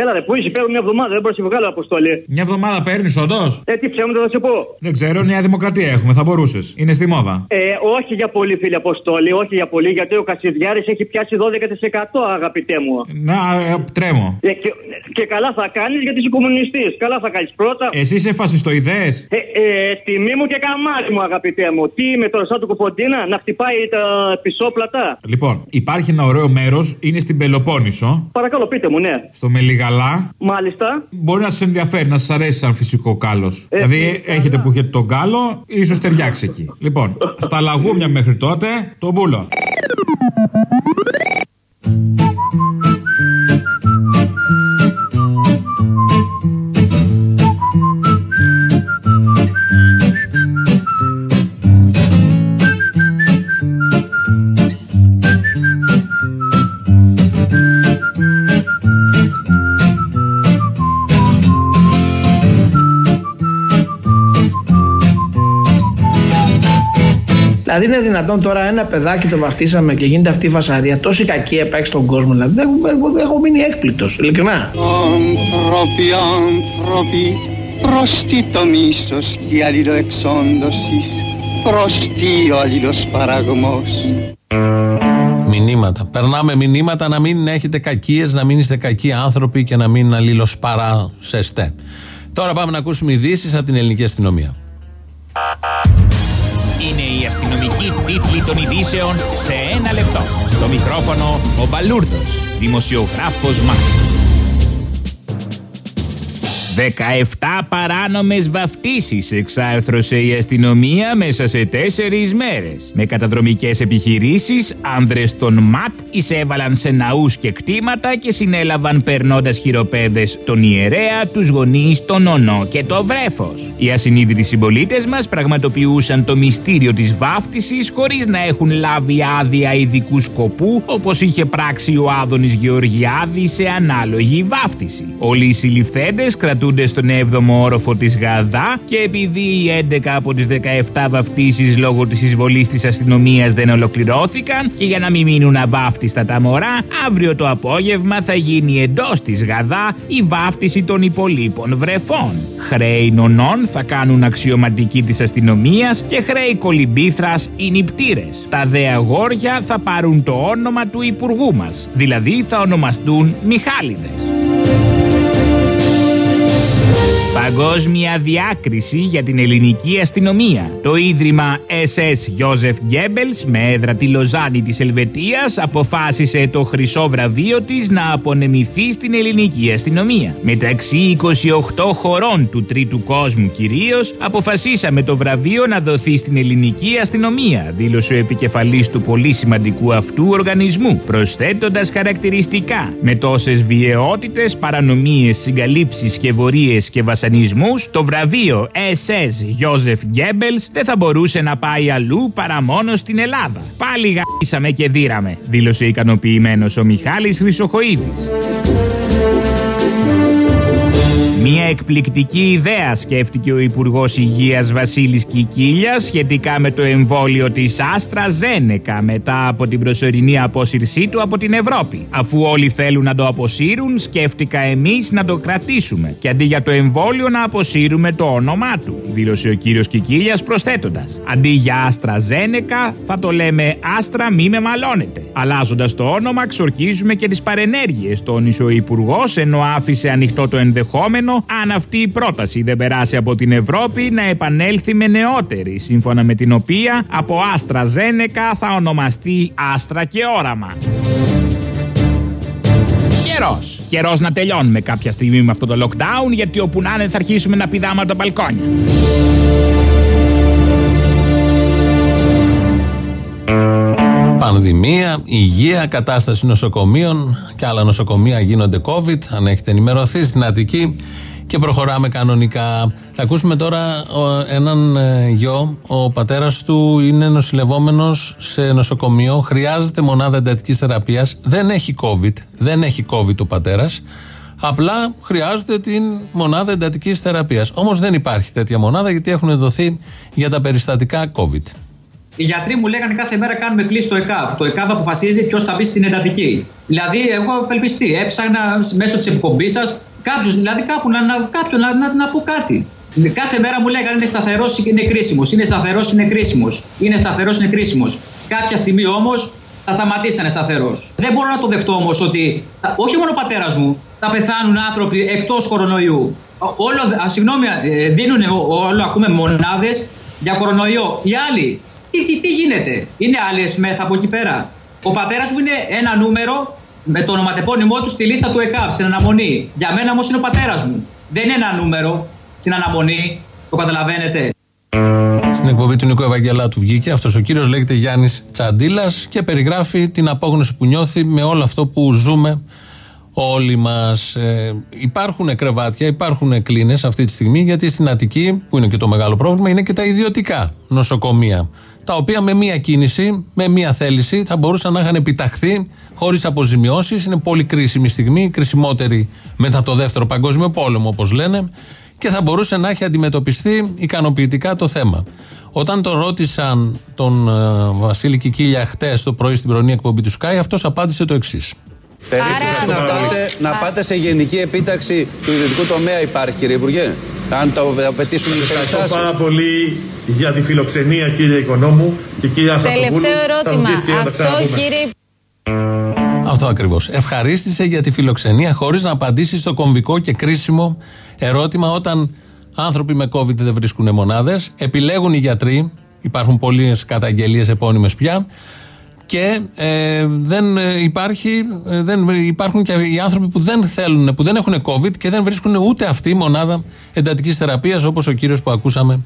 Έλα, ρε, που είσαι, παίρνω μια εβδομάδα, δεν μπορώ να σε βγάλω αποστολή. Μια εβδομάδα παίρνεις, όντως; Ε, τι ψέματα θα σε πω. Δεν ξέρω, Νέα Δημοκρατία έχουμε, θα μπορούσες. Είναι στη μόδα. Ε, όχι για πολύ, φίλε Αποστόλη, όχι για πολύ, γιατί ο Κασιδιάρης έχει πιάσει 12% αγαπητέ μου. Να, ε, τρέμω. Ε, και, και καλά θα κάνεις γιατί είσαι κομμουνιστής. Καλά θα κάνεις πρώτα. Εσύ είσαι φασιστοειδές. Ε, ε, τιμή μου και καμάρι μου, αγαπητέ μου. Τι με το σαν του Κοποντίνα να χτυπάει τα πισόπλατα; Λοιπόν, υπάρχει ένα ωραίο μέρος, είναι στην Πελοπόννησο, Παρακαλώ, πείτε μου, ναι. στο Μελιγαλά. Μάλιστα. Μπορεί να σα ενδιαφέρει, να σας αρέσει σαν φυσικό κάλος. Ε, δηλαδή, φυσικά. έχετε που έχετε τον κάλο, ίσως ταιριάξει εκεί. Λοιπόν, στα λαγούμια μέχρι τότε, τον μπούλο. Δηλαδή είναι δυνατόν τώρα ένα παιδάκι το βαφτίσαμε και γίνεται αυτή η φασαρία, τόση κακία πάει στον κόσμο. Δηλαδή δεν έχω, δεν έχω μείνει έκπληκτο, ειλικρινά. Άνθρωποι, άνθρωποι, προς τι το μίσος και η αλληλοεξόντωσης, προς τι ο αλληλοσπαραγμός. Μηνύματα. Περνάμε μηνύματα να μην έχετε κακίες, να μην είστε κακοί άνθρωποι και να μην αλληλοσπαράσεστε. Τώρα πάμε να ακούσουμε ειδήσεις από την ελληνική αστυνομία. Είναι η αστυνομική τίτλη των ειδήσεων σε ένα λεπτό. Στο μικρόφωνο ο Μπαλούρδος, δημοσιογράφος Μάρκος. 17 παράνομες βαφτίσεις εξάρθρωσε η αστυνομία μέσα σε τέσσερις μέρες. Με καταδρομικές επιχειρήσεις, άνδρες των ΜΑΤ εισέβαλαν σε ναούς και κτήματα και συνέλαβαν περνώντας χειροπέδες τον ιερέα, τους γονείς, τον ονό και το βρέφος. Οι ασυνείδητοι συμπολίτες μας πραγματοποιούσαν το μυστήριο της βάφτισης χωρίς να έχουν λάβει άδεια ειδικού σκοπού όπως είχε πράξει ο Άδωνης Γεωργιάδης σε ανάλογη βάφτιση. Όλοι οι συλληφθέντες κρατούνται στον 7ο όροφο της Γαδά και επειδή οι 11 από τις 17 βαφτίσεις λόγω της εισβολής της αστυνομίας δεν ολοκληρώθηκαν και για να μην μείνουν αβάφτιστα τα μωρά, αύριο το απόγευμα θα γίνει εντός της Γαδά η βάφτιση των υπολείπων βρεφών. Χρέη νονών θα κάνουν αξιωματικοί της αστυνομίας και χρέη κολυμπήθρας οι νηπτήρες. Τα δε αγόρια θα πάρουν το όνομα του υπουργού μας, δηλαδή θα ονομαστούν Μιχάλιδες. Παγκόσμια διάκριση για την ελληνική αστυνομία. Το ίδρυμα SS Joseph Goebbels με έδρα τη Λοζάνη της Ελβετίας αποφάσισε το χρυσό βραβείο της να απονεμηθεί στην ελληνική αστυνομία. Μεταξύ 28 χωρών του τρίτου κόσμου κυρίως αποφασίσαμε το βραβείο να δοθεί στην ελληνική αστυνομία, δήλωσε ο επικεφαλής του πολύ σημαντικού αυτού οργανισμού, προσθέτοντας χαρακτηριστικά με τόσες βιαιότητες, παρανομίες, συγκαλύψεις και βορίες και βασανιστικές βασανισμούς, το βραβείο SS Γιώζεφ Γκέμπελς δεν θα μπορούσε να πάει αλλού παρά μόνο στην Ελλάδα. Πάλι γαίσαμε και δίραμε, δήλωσε ικανοποιημένος ο Μιχάλης Χρυσοχοίδης. Μια εκπληκτική ιδέα σκέφτηκε ο Υπουργός Υγείας Βασίλης Κικίλια σχετικά με το εμβόλιο της Άστρα Ζένεκα μετά από την προσωρινή απόσυρσή του από την Ευρώπη. Αφού όλοι θέλουν να το αποσύρουν, σκέφτηκα εμείς να το κρατήσουμε και αντί για το εμβόλιο να αποσύρουμε το όνομά του, δήλωσε ο κύριος Κικίλιας προσθέτοντας. Αντί για Άστρα Ζένεκα, θα το λέμε Άστρα μη με μαλώνετε. Αλλάζοντας το όνομα, ξορκίζουμε και τις παρενέργειες, τόνισε ο Υπουργός, ενώ άφησε ανοιχτό το ενδεχόμενο αν αυτή η πρόταση δεν περάσει από την Ευρώπη να επανέλθει με νεότερη, σύμφωνα με την οποία από Άστρα Ζένεκα θα ονομαστεί Άστρα και Όραμα. Καιρός. Καιρός να τελειώνουμε κάποια στιγμή με αυτό το lockdown, γιατί όπου να είναι θα αρχίσουμε να πηδάμε από τα μπαλκόνια. Πανδημία, υγεία, κατάσταση νοσοκομείων και άλλα νοσοκομεία γίνονται COVID. Αν έχετε ενημερωθεί στην Αττική και προχωράμε κανονικά. Θα ακούσουμε τώρα ο, έναν ε, γιο. Ο πατέρας του είναι νοσηλευόμενος σε νοσοκομείο. Χρειάζεται μονάδα εντατικής θεραπείας. Δεν έχει COVID. Δεν έχει COVID ο πατέρας. Απλά χρειάζεται την μονάδα εντατικής θεραπείας. Όμως δεν υπάρχει τέτοια μονάδα γιατί έχουν δοθεί για τα περιστατικά COVID. Οι γιατροί μου λέγανε κάθε μέρα κάνουμε κλείσει το ΕΚΑΒ. Το ΕΚΑΒ αποφασίζει ποιος θα μπει στην εντατική. Δηλαδή, εγώ έχω απελπιστεί. Έψαχνα μέσω της εκπομπής σας κάποιος, δηλαδή κάπου να, να, κάποιον να, να, να πω κάτι. Κάθε μέρα μου λέγανε είναι σταθερός και είναι κρίσιμος. Είναι σταθερός, είναι κρίσιμος. Είναι σταθερός, είναι κρίσιμος. Κάποια στιγμή όμως θα σταματήσει να είναι σταθερός. Δεν μπορώ να το δεχτώ όμως ότι όχι μόνο ο πατέρας μου, θα πεθάνουν άνθρωποι εκτός κορονοϊού. Όλο, α, συγγνώμη, ε, δίνουν, όλο ακούμε μονάδες για κορονοϊό. Οι άλλοι τι, τι, τι γίνεται, είναι άλλες μεθ από εκεί πέρα. Ο πατέρας μου είναι ένα νούμερο με το ονοματεπώνυμό τους στη λίστα του ΕΚΑΒ, στην αναμονή. Για μένα όμως είναι ο πατέρας μου. Δεν είναι ένα νούμερο στην αναμονή. Το καταλαβαίνετε. Στην εκπομπή του Νίκο Ευαγγελάτου βγήκε αυτός ο κύριος, λέγεται Γιάννης Τσαντίλας και περιγράφει την απόγνωση που νιώθει με όλο αυτό που ζούμε όλοι μας. Ε, υπάρχουν κρεβάτια, υπάρχουν κλίνες αυτή τη στιγμή, γιατί στην Αττική, που είναι και το μεγάλο πρόβλημα, είναι και τα ιδιωτικά νοσοκομεία. Τα οποία με μία κίνηση, με μία θέληση, θα μπορούσαν να είχαν επιταχθεί χωρίς αποζημιώσεις. Είναι πολύ κρίσιμη στιγμή, κρισιμότερη μετά το δεύτερο Παγκόσμιο Πόλεμο, όπως λένε, και θα μπορούσε να έχει αντιμετωπιστεί ικανοποιητικά το θέμα. Όταν το ρώτησαν τον ε, Βασίλη Κικίλια χτες το πρωί στην πρωινή εκπομπή του Sky, αυτός απάντησε το εξής. Περίπτωση να πάτε, να πάτε σε γενική επίταξη του ιδιωτικού τομέα υπάρχει, κύριε Υπουργέ; Αν το απαιτήσουν οι Ευχαριστώ περιστάσεις. πάρα πολύ για τη φιλοξενία, κύριε Οικονόμου και κύριε Ασαφοπούλου. Τελευταίο ερώτημα. Θα μου δείχνει να τα Αυτό ξαναπούμε. κύριε Αυτό ακριβώς. Ευχαρίστησε για τη φιλοξενία χωρίς να απαντήσει στο κομβικό και κρίσιμο ερώτημα όταν άνθρωποι με COVID δεν βρίσκουν μονάδες, επιλέγουν οι γιατροί, υπάρχουν πολλές καταγγελίες επώνυμες πια, και ε, δεν, ε, υπάρχει, ε, δεν υπάρχουν και οι άνθρωποι που δεν θέλουν, που δεν έχουν COVID και δεν βρίσκουν ούτε αυτή η μονάδα εντατικής θεραπείας όπως ο κύριος που ακούσαμε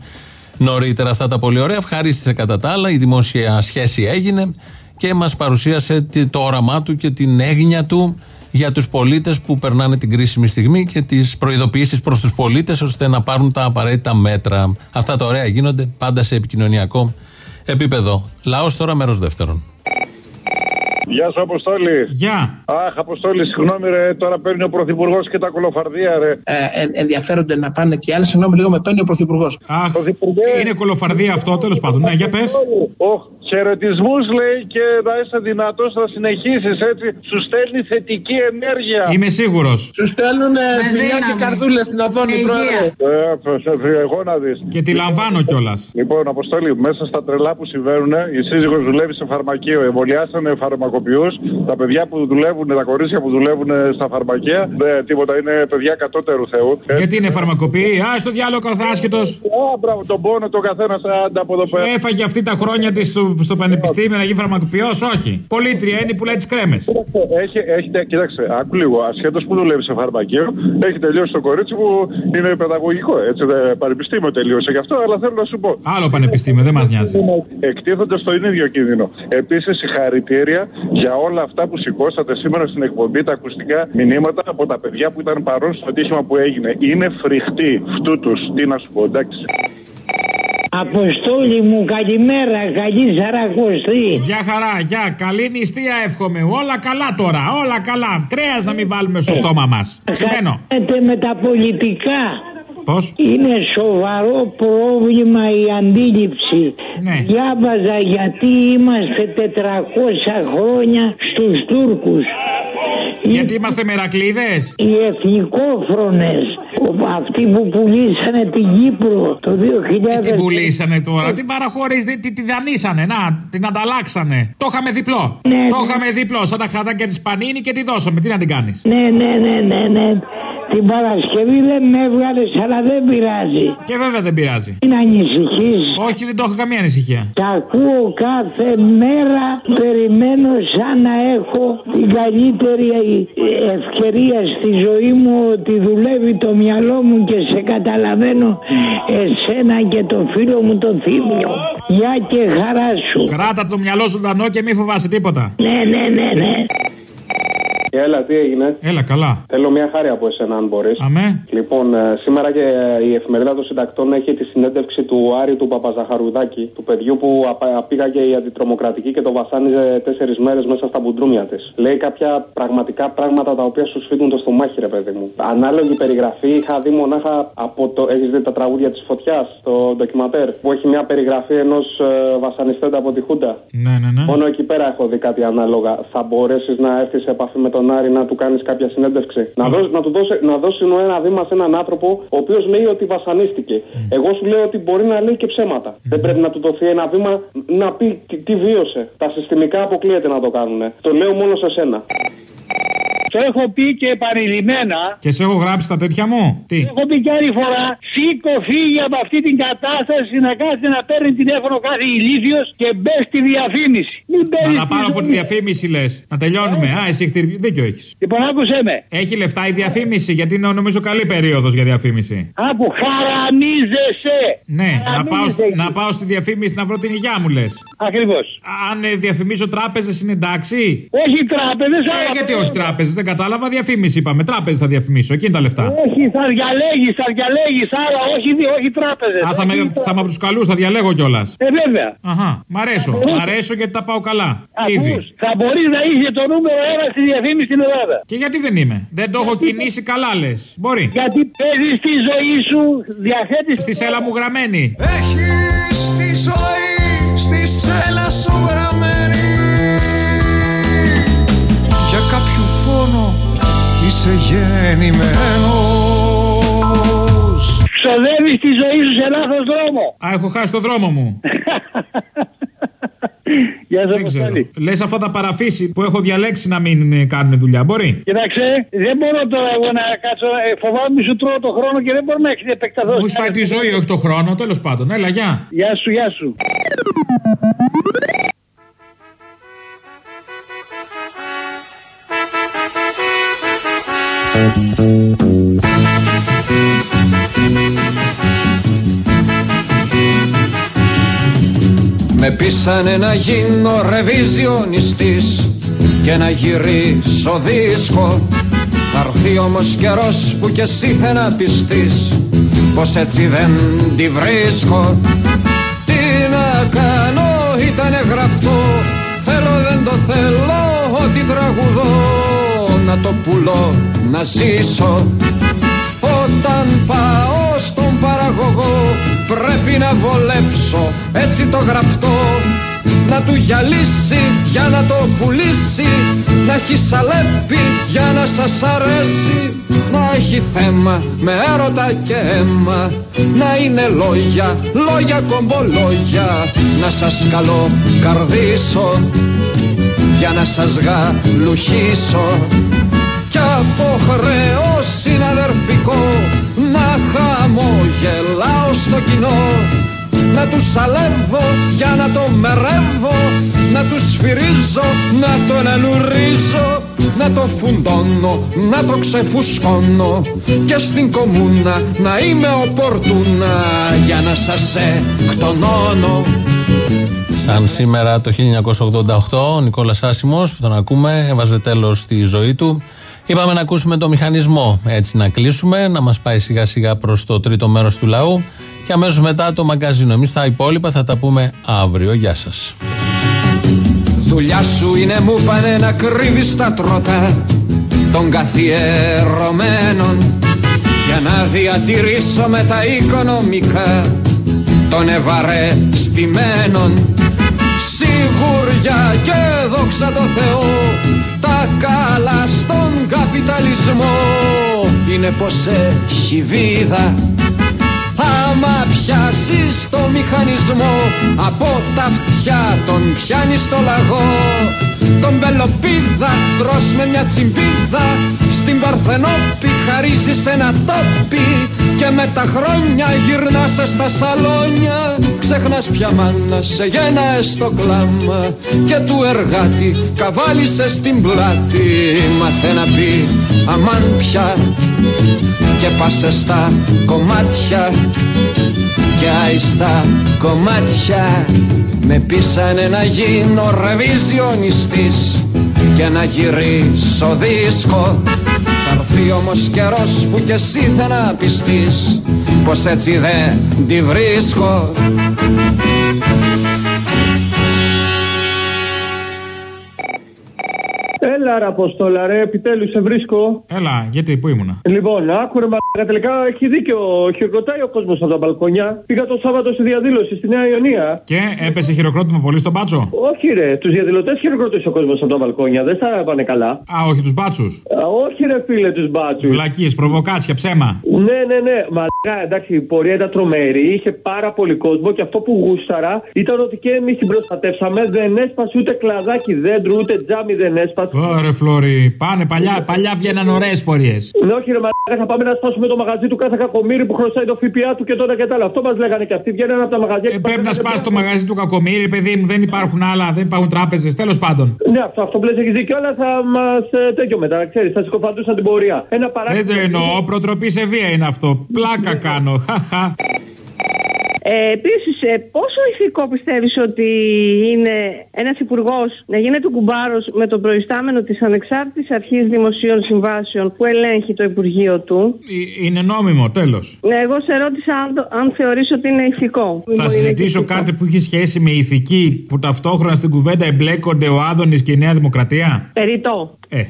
νωρίτερα. Αυτά τα πολύ ωραία. Ευχαρίστησε κατά τα άλλα. Η δημόσια σχέση έγινε και μας παρουσίασε τι- το όραμά του και την έγνοια του για τους πολίτες που περνάνε την κρίσιμη στιγμή και τις προειδοποιήσεις προς τους πολίτες ώστε να πάρουν τα απαραίτητα μέτρα. Αυτά τα ωραία γίνονται πάντα σε επικοινωνιακό επίπεδο. Λαός τώρα, μέρος δεύτερον. Γεια σου, Αποστόλη. Γεια. Αχ, Αποστόλη, συγγνώμη, ρε. Τώρα παίρνει ο Πρωθυπουργός και τα κολοφαρδία, ρε. Ε, ε, ενδιαφέρονται να πάνε και άλλοι. Συγγνώμη λίγο, με παίρνει ο Πρωθυπουργός. Αχ, είναι κολοφαρδία αυτό, τέλος πάντων. Ναι, για πες. Οχ, χαιρετισμού λέει και να είσαι δυνατός να συνεχίσεις έτσι. Σου στέλνει θετική ενέργεια. Είμαι σίγουρος. Σου στέλνουν φιλιά και καρδούλες στην οθόνη, πρόεδρε. Ε, εγώ να δεις. Και τη λαμβάνω κιόλας. Λοιπόν, Αποστόλη, μέσα στα τρελά που συμβαίνουν, η σύζυγος δουλεύει σε φαρμακείο. Εμβολιάσανε φαρμακοποιούς. Τα παιδιά που δουλεύουν, τα κορίτσια που δουλεύουν στα φαρμακεία, δεν τίποτα, είναι παιδιά κατώτερου Θεού. Γιατί είναι φαρμακοποιή, α στο διάλογο καθάσχετο. Α, μπράβο, τον πόνο το καθένας άντα από εδώ πέρα. Έφαγε αυτή τα χρόνια της στο, στο πανεπιστήμιο να γίνει φαρμακοποιός, όχι. Πολύτρια είναι, πουλάει τι κρέμες. Έχει, έχει, κοίταξε, άκου λίγο. Ασχέτως που δουλεύεις σε φαρμακείο, έχει τελειώσει το κορίτσι που είναι παιδαγωγικό. Έτσι, δε, πανεπιστήμιο τελείωσε γι' αυτό, αλλά θέλω να σου πω. Άλλο πανεπιστήμιο, δεν μας νοιάζει. Εκτίθονται στον ίδιο κίνδυνο. Επίσης, συγχαρητήρια για όλα αυτά που σηκώσατε εσεί σήμερα στην εκπομπή τα ακουστικά μηνύματα από τα παιδιά που ήταν παρόν στο ατύχημα που έγινε. Είναι φρικτοί φτού τους. Τι να σου πω, εντάξει. Αποστόλη μου, καλημέρα, καλή Σαρακοστή. Γεια χαρά, γεια. Καλή νηστεία εύχομαι. Όλα καλά τώρα, όλα καλά. Κρέας να μην βάλουμε στο στόμα μας. Σημαίνω. Κάνετε με τα πολιτικά. Πώς; Είναι σοβαρό πρόβλημα η αντίληψη. Ναι. Διάβαζα γιατί είμαστε 400 χρόνια στους Τούρκους. Γιατί είμαστε μερακλείδες; Οι εθνικόφρονες, ο- αυτοί που πουλήσανε την Κύπρο το 2000. Τι πουλήσανε τώρα, την παραχωρήσανε, τι τη δανείσανε, να, την ανταλλάξανε. Το είχαμε διπλό. Ναι, το ναι. είχαμε διπλό, σαν τα χαδάκια της Πανίνη και τη δώσαμε. Τι να την κάνεις; Ναι, ναι, ναι, ναι, ναι. Την Παρασκευή δεν με έβγαλε, αλλά δεν πειράζει. Και βέβαια δεν πειράζει. Μην ανησυχείς. Όχι, δεν το έχω καμία ανησυχία. Τα ακούω κάθε μέρα. Περιμένω σαν να έχω την καλύτερη ευκαιρία στη ζωή μου ότι δουλεύει το μυαλό μου και σε καταλαβαίνω εσένα και το φίλο μου τον Θήμιο. Γεια και χαρά σου. Κράτα το μυαλό ζωντανό και μη φοβάσαι τίποτα. Ναι, ναι, ναι, ναι. Έλα, τι έγινε; Έλα, καλά. Θέλω μια χάρη από εσένα, αν μπορείς. Αμέ. Λοιπόν, ε, σήμερα και ε, η εφημερίδα των συντακτών έχει τη συνέντευξη του Άρη του Παπαζαχαρουδάκη, του παιδιού που απα- πήγαγε η αντιτρομοκρατική και το βασάνιζε τέσσερις μέρες μέσα στα μπουντρούμια της. Λέει κάποια πραγματικά πράγματα τα οποία σου σφίγγουν το στομάχι, ρε παιδί μου. Ανάλογη περιγραφή είχα δει μονάχα από το. Έχεις δει τα τραγούδια της φωτιάς, το ντοκιματέρ, που έχει μια περιγραφή ενός ε, βασανιστέντα από τη Χούντα; Ναι, ναι, ναι. Μόνο εκεί πέρα έχω δει κάτι ανάλογα. Θα μπορέσεις να έρθεις σε επαφή με τον Άρη να του κάνεις κάποια συνέντευξη. Να, δώσει, να του δώσει, να δώσει ένα βήμα σε έναν άνθρωπο ο οποίος λέει ότι βασανίστηκε. Εγώ σου λέω ότι μπορεί να λέει και ψέματα. Δεν πρέπει να του δοθεί ένα βήμα να πει τι, τι βίωσε. Τα συστημικά αποκλείεται να το κάνουν. Το λέω μόνο σε σένα. Το έχω πει και επανειλημμένα. Και σε έχω γράψει τα τέτοια μου; Τι; Έχω πει και άλλη φορά, σήκω φύγει από αυτή την κατάσταση να κάθεται να παίρνει τηλέφωνο κάθε ηλίθιος και μπες στη διαφήμιση. Μην Να, παίρνεις. να πάρω από τη διαφήμιση λες. Να τελειώνουμε. Α, εσύ έχεις χτυ- δίκιο έχεις. Λοιπόν, άκουσε με. Έχει λεφτά η διαφήμιση, γιατί είναι νομίζω καλή περίοδος για διαφήμιση. Άκου, χαραμίζεσαι. Ναι, να πάω, Χαραμίζεσαι εκεί. να πάω στη διαφήμιση να βρω την υγειά μου λες. Ακριβώς. Αν ε, διαφημίζω τράπεζες είναι εντάξει; Όχι τράπεζες, Ε, γιατί όχι τράπεζες, δεν κατάλαβα. Διαφήμιση είπαμε. Τράπεζες θα διαφημίσω. Εκεί είναι τα λεφτά. Όχι, θα διαλέγεις, θα διαλέγεις άλλα, όχι, δι- όχι τράπεζες. Α, θα, με, θα είμαι από τους καλούς, θα διαλέγω κιόλας. Ε, βέβαια. Αχά, μ' αρέσω. Μ' αρέσω γιατί τα πάω καλά. Ήδη. Ακούς, θα μπορείς να είσαι το νούμερο ένα στη διαφήμιση στην Ελλάδα. Και γιατί δεν είμαι; Δεν το έχω κινήσει καλά, λες. Μπορεί. Γιατί παίζεις τη ζωή σου, διαθέτεις. Στη σέλα μου γραμμένη. Έχεις τη ζωή στη σέλα σου γραμμένη είσαι γεννημένος Ξοδεύει τη ζωή σου σε λάθος δρόμο. Α, έχω χάσει το δρόμο μου. Γεια δεν ξέρω. Λες αυτά τα παραφύση που έχω διαλέξει να μην ε, κάνουν δουλειά. Μπορεί; Κοίταξε, δεν μπορώ τώρα εγώ να κάτσω. ε, Φοβάμαι μη σου τρώω το χρόνο και δεν μπορώ να έχεις επεκταθώς. Μου έχει φάει τη ζωή, όχι το χρόνο. Τέλος πάντων. Έλα, γεια. Γεια σου, γεια σου. Με πείσανε να γίνω ρεβιζιονιστής και να γυρίσω δίσκο. Θα έρθει όμως καιρός που κι εσύ θα να πιστείς πως έτσι δεν τη βρίσκω. Τι να κάνω ήτανε γραφτό. Θέλω δεν το θέλω ότι τραγουδώ να το πουλώ να ζήσω. Όταν πάω στον παραγωγό πρέπει να βολέψω έτσι το γραφτό. Να του γυαλίσει για να το πουλήσει να έχει σαλέπι για να σας αρέσει. Να έχει θέμα με έρωτα και αίμα να είναι λόγια, λόγια κομπολόγια. Να σας καλώ καρδίσω για να σας γαλουχίσω. Κι από χρέο συναδερφικό να χαμογελάω στο κοινό. Να τους σαλεύω για να το μερεύω να τους σφυρίζω, να το ενελουρίζω να το φουντώνω, να το ξεφουσκώνω και στην κομμούνα να είμαι οπορτούνα για να σας εκτονώνω. Σαν σήμερα το 1988 ο Νικόλας Άσιμος που τον ακούμε έβαζε τέλος στη ζωή του Είπαμε να ακούσουμε το μηχανισμό. Έτσι να κλείσουμε να μας πάει σιγά σιγά προς το τρίτο μέρος του λαού και αμέσως μετά το μαγκαζίνο. Εμείς τα υπόλοιπα θα τα πούμε αύριο. Γεια σας. Δουλειά σου είναι μου πάνε να κρύβεις τα τρότα των καθιερωμένων. Για να διατηρήσω με τα οικονομικά των ευαρεστημένων. Σιγουριά και δόξα τω Θεώ τα καλά στον καπιταλισμό. Είναι πως έχει βίδα. Άμα πιάσεις το μηχανισμό Από τα αυτιά τον πιάνεις στο λαγό. Τον πελοπίδα τρως με μια τσιμπίδα Στην Παρθενόπη χαρίζεις ένα τόπι Και με τα χρόνια γυρνάς στα σαλόνια Ξεχνάς πια μάνα σε γένα στο κλάμα. Και του εργάτη καβάλισε στην πλάτη Μάθε να πει αμάν πια. Και πάσε στα κομμάτια και άιστα κομμάτια. Με πείσανε να γίνω ρεβιζιονιστής και να γυρίσω δίσκο. θα έρθει όμως καιρός που κι εσύ θα να πιστείς πως έτσι δεν τη βρίσκω Έλα ρε Αποστόλα ρε, επιτέλους σε βρίσκω. Έλα, γιατί, πού ήμουνα; Λοιπόν, άκουρε μα τελικά έχει δίκιο. Χειροκροτάει ο κόσμος από τα μπαλκόνια. Πήγα το Σάββατο στη διαδήλωση στη Νέα Ιωνία. Και έπεσε χειροκρότημα πολύ στον μπάτσο. Όχι ρε, τους διαδηλωτές χειροκροτούσε ο κόσμος από τα μπαλκόνια. Δεν θα πάνε καλά. Α, όχι τους μπάτσους. Α, όχι ρε φίλε τους μπάτσους. Βλακίες, προβοκάτσια, ψέμα. Ναι, ναι, ναι. Μα εντάξει, η πορεία ήταν τρομερή. Είχε πάρα πολύ κόσμο και αυτό που γούσταρα ήταν ότι και εμείς την προστατεύσαμε. Δεν έσπασε ούτε κλαδάκι δέντρου, ούτε τζάμι δεν έσπασε. Ωραία, Φλόρι. Πάνε παλιά, παλιά βγαίναν ωραίες πορείες. Ναι, όχι ρε μαλάκα, θα πάμε να σπάσουμε το μαγαζί του κάθε κακομίρι που χρωστάει το ΦΠΑ του και τώρα και τα άλλα. Αυτό μας λέγανε και αυτοί. Βγαίνουν από τα μαγαζιά. Ε, πρέπει να σπάσει το μαγαζί του κακομίρι, παιδί μου. Δεν υπάρχουν άλλα, δεν υπάρχουν τράπεζες. Τέλος πάντων. Ναι, αυτό, αυτό που λες έχεις δίκιο, αλλά θα μας ε, τέτοιο μετά, ξέρεις, θα συκοφαντούσαν την πορεία. Ένα Δεν παράδειγμα. το εννοώ, προτροπή σε βία είναι αυτό. Πλάκα κάνω. Χαχα. Ε, Επίσης, πόσο ηθικό πιστεύεις ότι είναι ένας υπουργός να γίνεται κουμπάρος με τον προϊστάμενο της Ανεξάρτητης Αρχής Δημοσίων Συμβάσεων που ελέγχει το Υπουργείο του; Ε, Είναι νόμιμο, τέλος. Ναι, εγώ σε ρώτησα αν, το- αν θεωρείς ότι είναι ηθικό. Θα συζητήσω κάτι που έχει σχέση με ηθική που ταυτόχρονα στην κουβέντα εμπλέκονται ο Άδωνης και η Νέα Δημοκρατία; Περιτώ. Ε.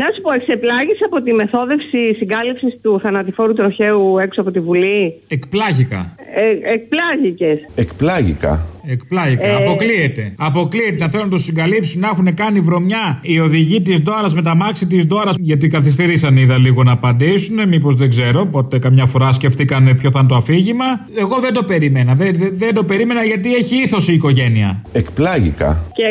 Να σου πω, εξεπλάγεις από τη μεθόδευση συγκάλυψης του θανατηφόρου τροχαίου έξω από τη Βουλή; Εκπλάγηκα. Ε, εκπλάγηκες. Εκπλάγηκα. Εκπλάγηκα. Ε. Αποκλείεται. Αποκλείεται να θέλουν να το συγκαλύψουν, να έχουν κάνει βρωμιά οι οδηγοί της Ντόρα με τα μάξι της Ντόρα. Γιατί καθυστερήσαν, είδα λίγο να απαντήσουν. Μήπως δεν ξέρω. Πότε καμιά φορά σκεφτήκαν ποιο θα είναι το αφήγημα. Εγώ δεν το περίμενα. Δεν, δεν, δεν το περίμενα γιατί έχει ήθος η οικογένεια. Εκπλάγηκα. Και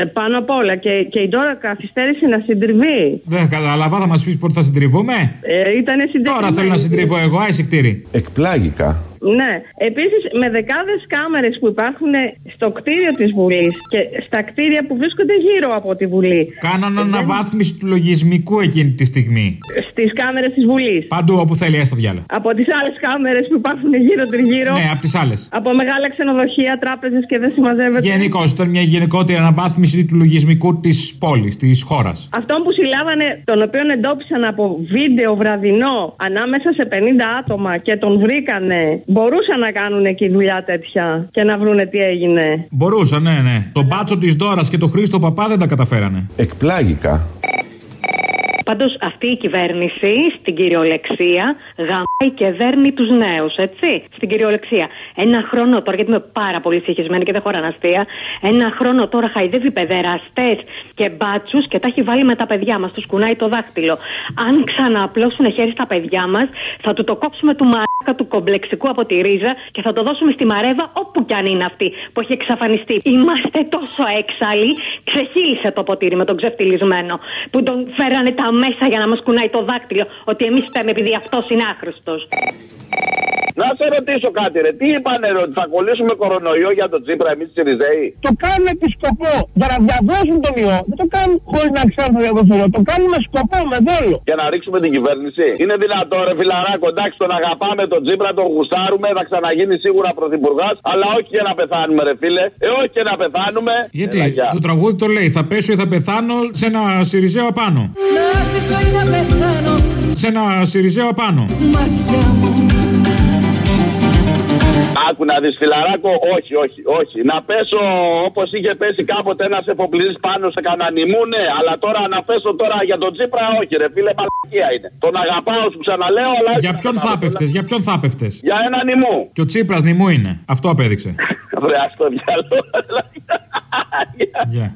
ε, πάνω απ' όλα και, και η Ντόρα καθυστέρησε να συντριβεί. Δεν κατάλαβα, θα μας πεις πότε θα συντριβούμε; Ε, ήταν Τώρα θέλω να συντριβώ εγώ, άισε κτίρι. Εκπλάγηκα. Ναι. Επίσης, με δεκάδες κάμερες που υπάρχουν στο κτίριο της Βουλής και στα κτίρια που βρίσκονται γύρω από τη Βουλή. Κάναν αναβάθμιση του λογισμικού εκείνη τη στιγμή. Στις κάμερες της Βουλής. Παντού όπου θέλει, έστω διάλα. Από τις άλλες κάμερες που υπάρχουν γύρω-τριγύρω. Ναι, από τις άλλες. Από μεγάλα ξενοδοχεία, τράπεζες και δεν συμμαζεύεται. Γενικώς ήταν μια γενικότερη αναβάθμιση του λογισμικού της πόλης, της χώρας. Αυτόν που συλλάβανε, τον οποίο εντόπισαν από βίντεο βραδινό ανάμεσα σε 50 άτομα και τον βρήκανε, μπορούσαν να κάνουν εκεί δουλειά τέτοια και να βρούνε τι έγινε. Μπορούσαν, ναι, ναι. Τον μπάτσο της Δώρα και τον Χρήστο Παπά δεν τα καταφέρανε. Εκπλάγηκα. Πάντως αυτή η κυβέρνηση στην κυριολεξία γαμάει και δέρνει τους νέους, έτσι. Στην κυριολεξία. Ένα χρόνο τώρα, γιατί είμαι πάρα πολύ συγχυσμένη και δεν χωράνε αστεία. Ένα χρόνο τώρα χαϊδεύει παιδεραστές και μπάτσους και τα έχει βάλει με τα παιδιά μας. Τους κουνάει το δάχτυλο. Αν ξανααπλώσουν χέρι στα παιδιά μας, θα του το κόψουμε του μαράκα του κομπλεξικού από τη ρίζα και θα το δώσουμε στη μαρέβα όπου κι αν είναι αυτή που έχει εξαφανιστεί. Είμαστε τόσο έξαλλοι, ξεχύλισε το ποτήρι με τον ξεφτυλισμένο που τον φέρανε τα μέσα για να μας κουνάει το δάκτυλο ότι εμείς φταίμε επειδή αυτός είναι άχρηστος. Να σε ρωτήσω κάτι, ρε. Τι είπανε, ρε, ότι θα κολλήσουμε κορονοϊό για τον Τσίπρα εμείς οι Ριζέοι; Το κάνουν επί σκοπό για να διαβάσουν τον ιό. Δεν το κάνουν χωρίς να ξέρουν να διαβάσουν τον ιό. Το κάνουν με σκοπό, με δόλο. Για να ρίξουμε την κυβέρνηση; Είναι δυνατό, ρε φιλαράκο, εντάξει, τον αγαπάμε τον Τσίπρα, τον γουστάρουμε, θα ξαναγίνει σίγουρα πρωθυπουργά, αλλά όχι για να πεθάνουμε, ρε φίλε. Ε, όχι και να πεθάνουμε. Γιατί Έλα, γεια. το τραγούδι το λέει, θα πέσω ή θα πεθάνω σε ένα Σιριζέο απάνω. Να ζήσω ή να πεθάνω Σε ένα Σιριζέο απάνω. Μάτια μου Άκου να δεις φιλαράκο, όχι, όχι, όχι. Να πέσω όπως είχε πέσει κάποτε ένας εφοπλιστής πάνω σε κανένα νημού, ναι. Αλλά τώρα να πέσω τώρα για τον Τσίπρα, όχι, ρε φίλε, μαλακία είναι. Τον αγαπάω, σου ξαναλέω, αλλά. Για ποιον θα έπεφτε, για ποιον θα έπεφτε. Για ένα νημού. Και ο Τσίπρας νημού είναι. Αυτό απέδειξε. Βρε, ας το διάλογο. Γεια.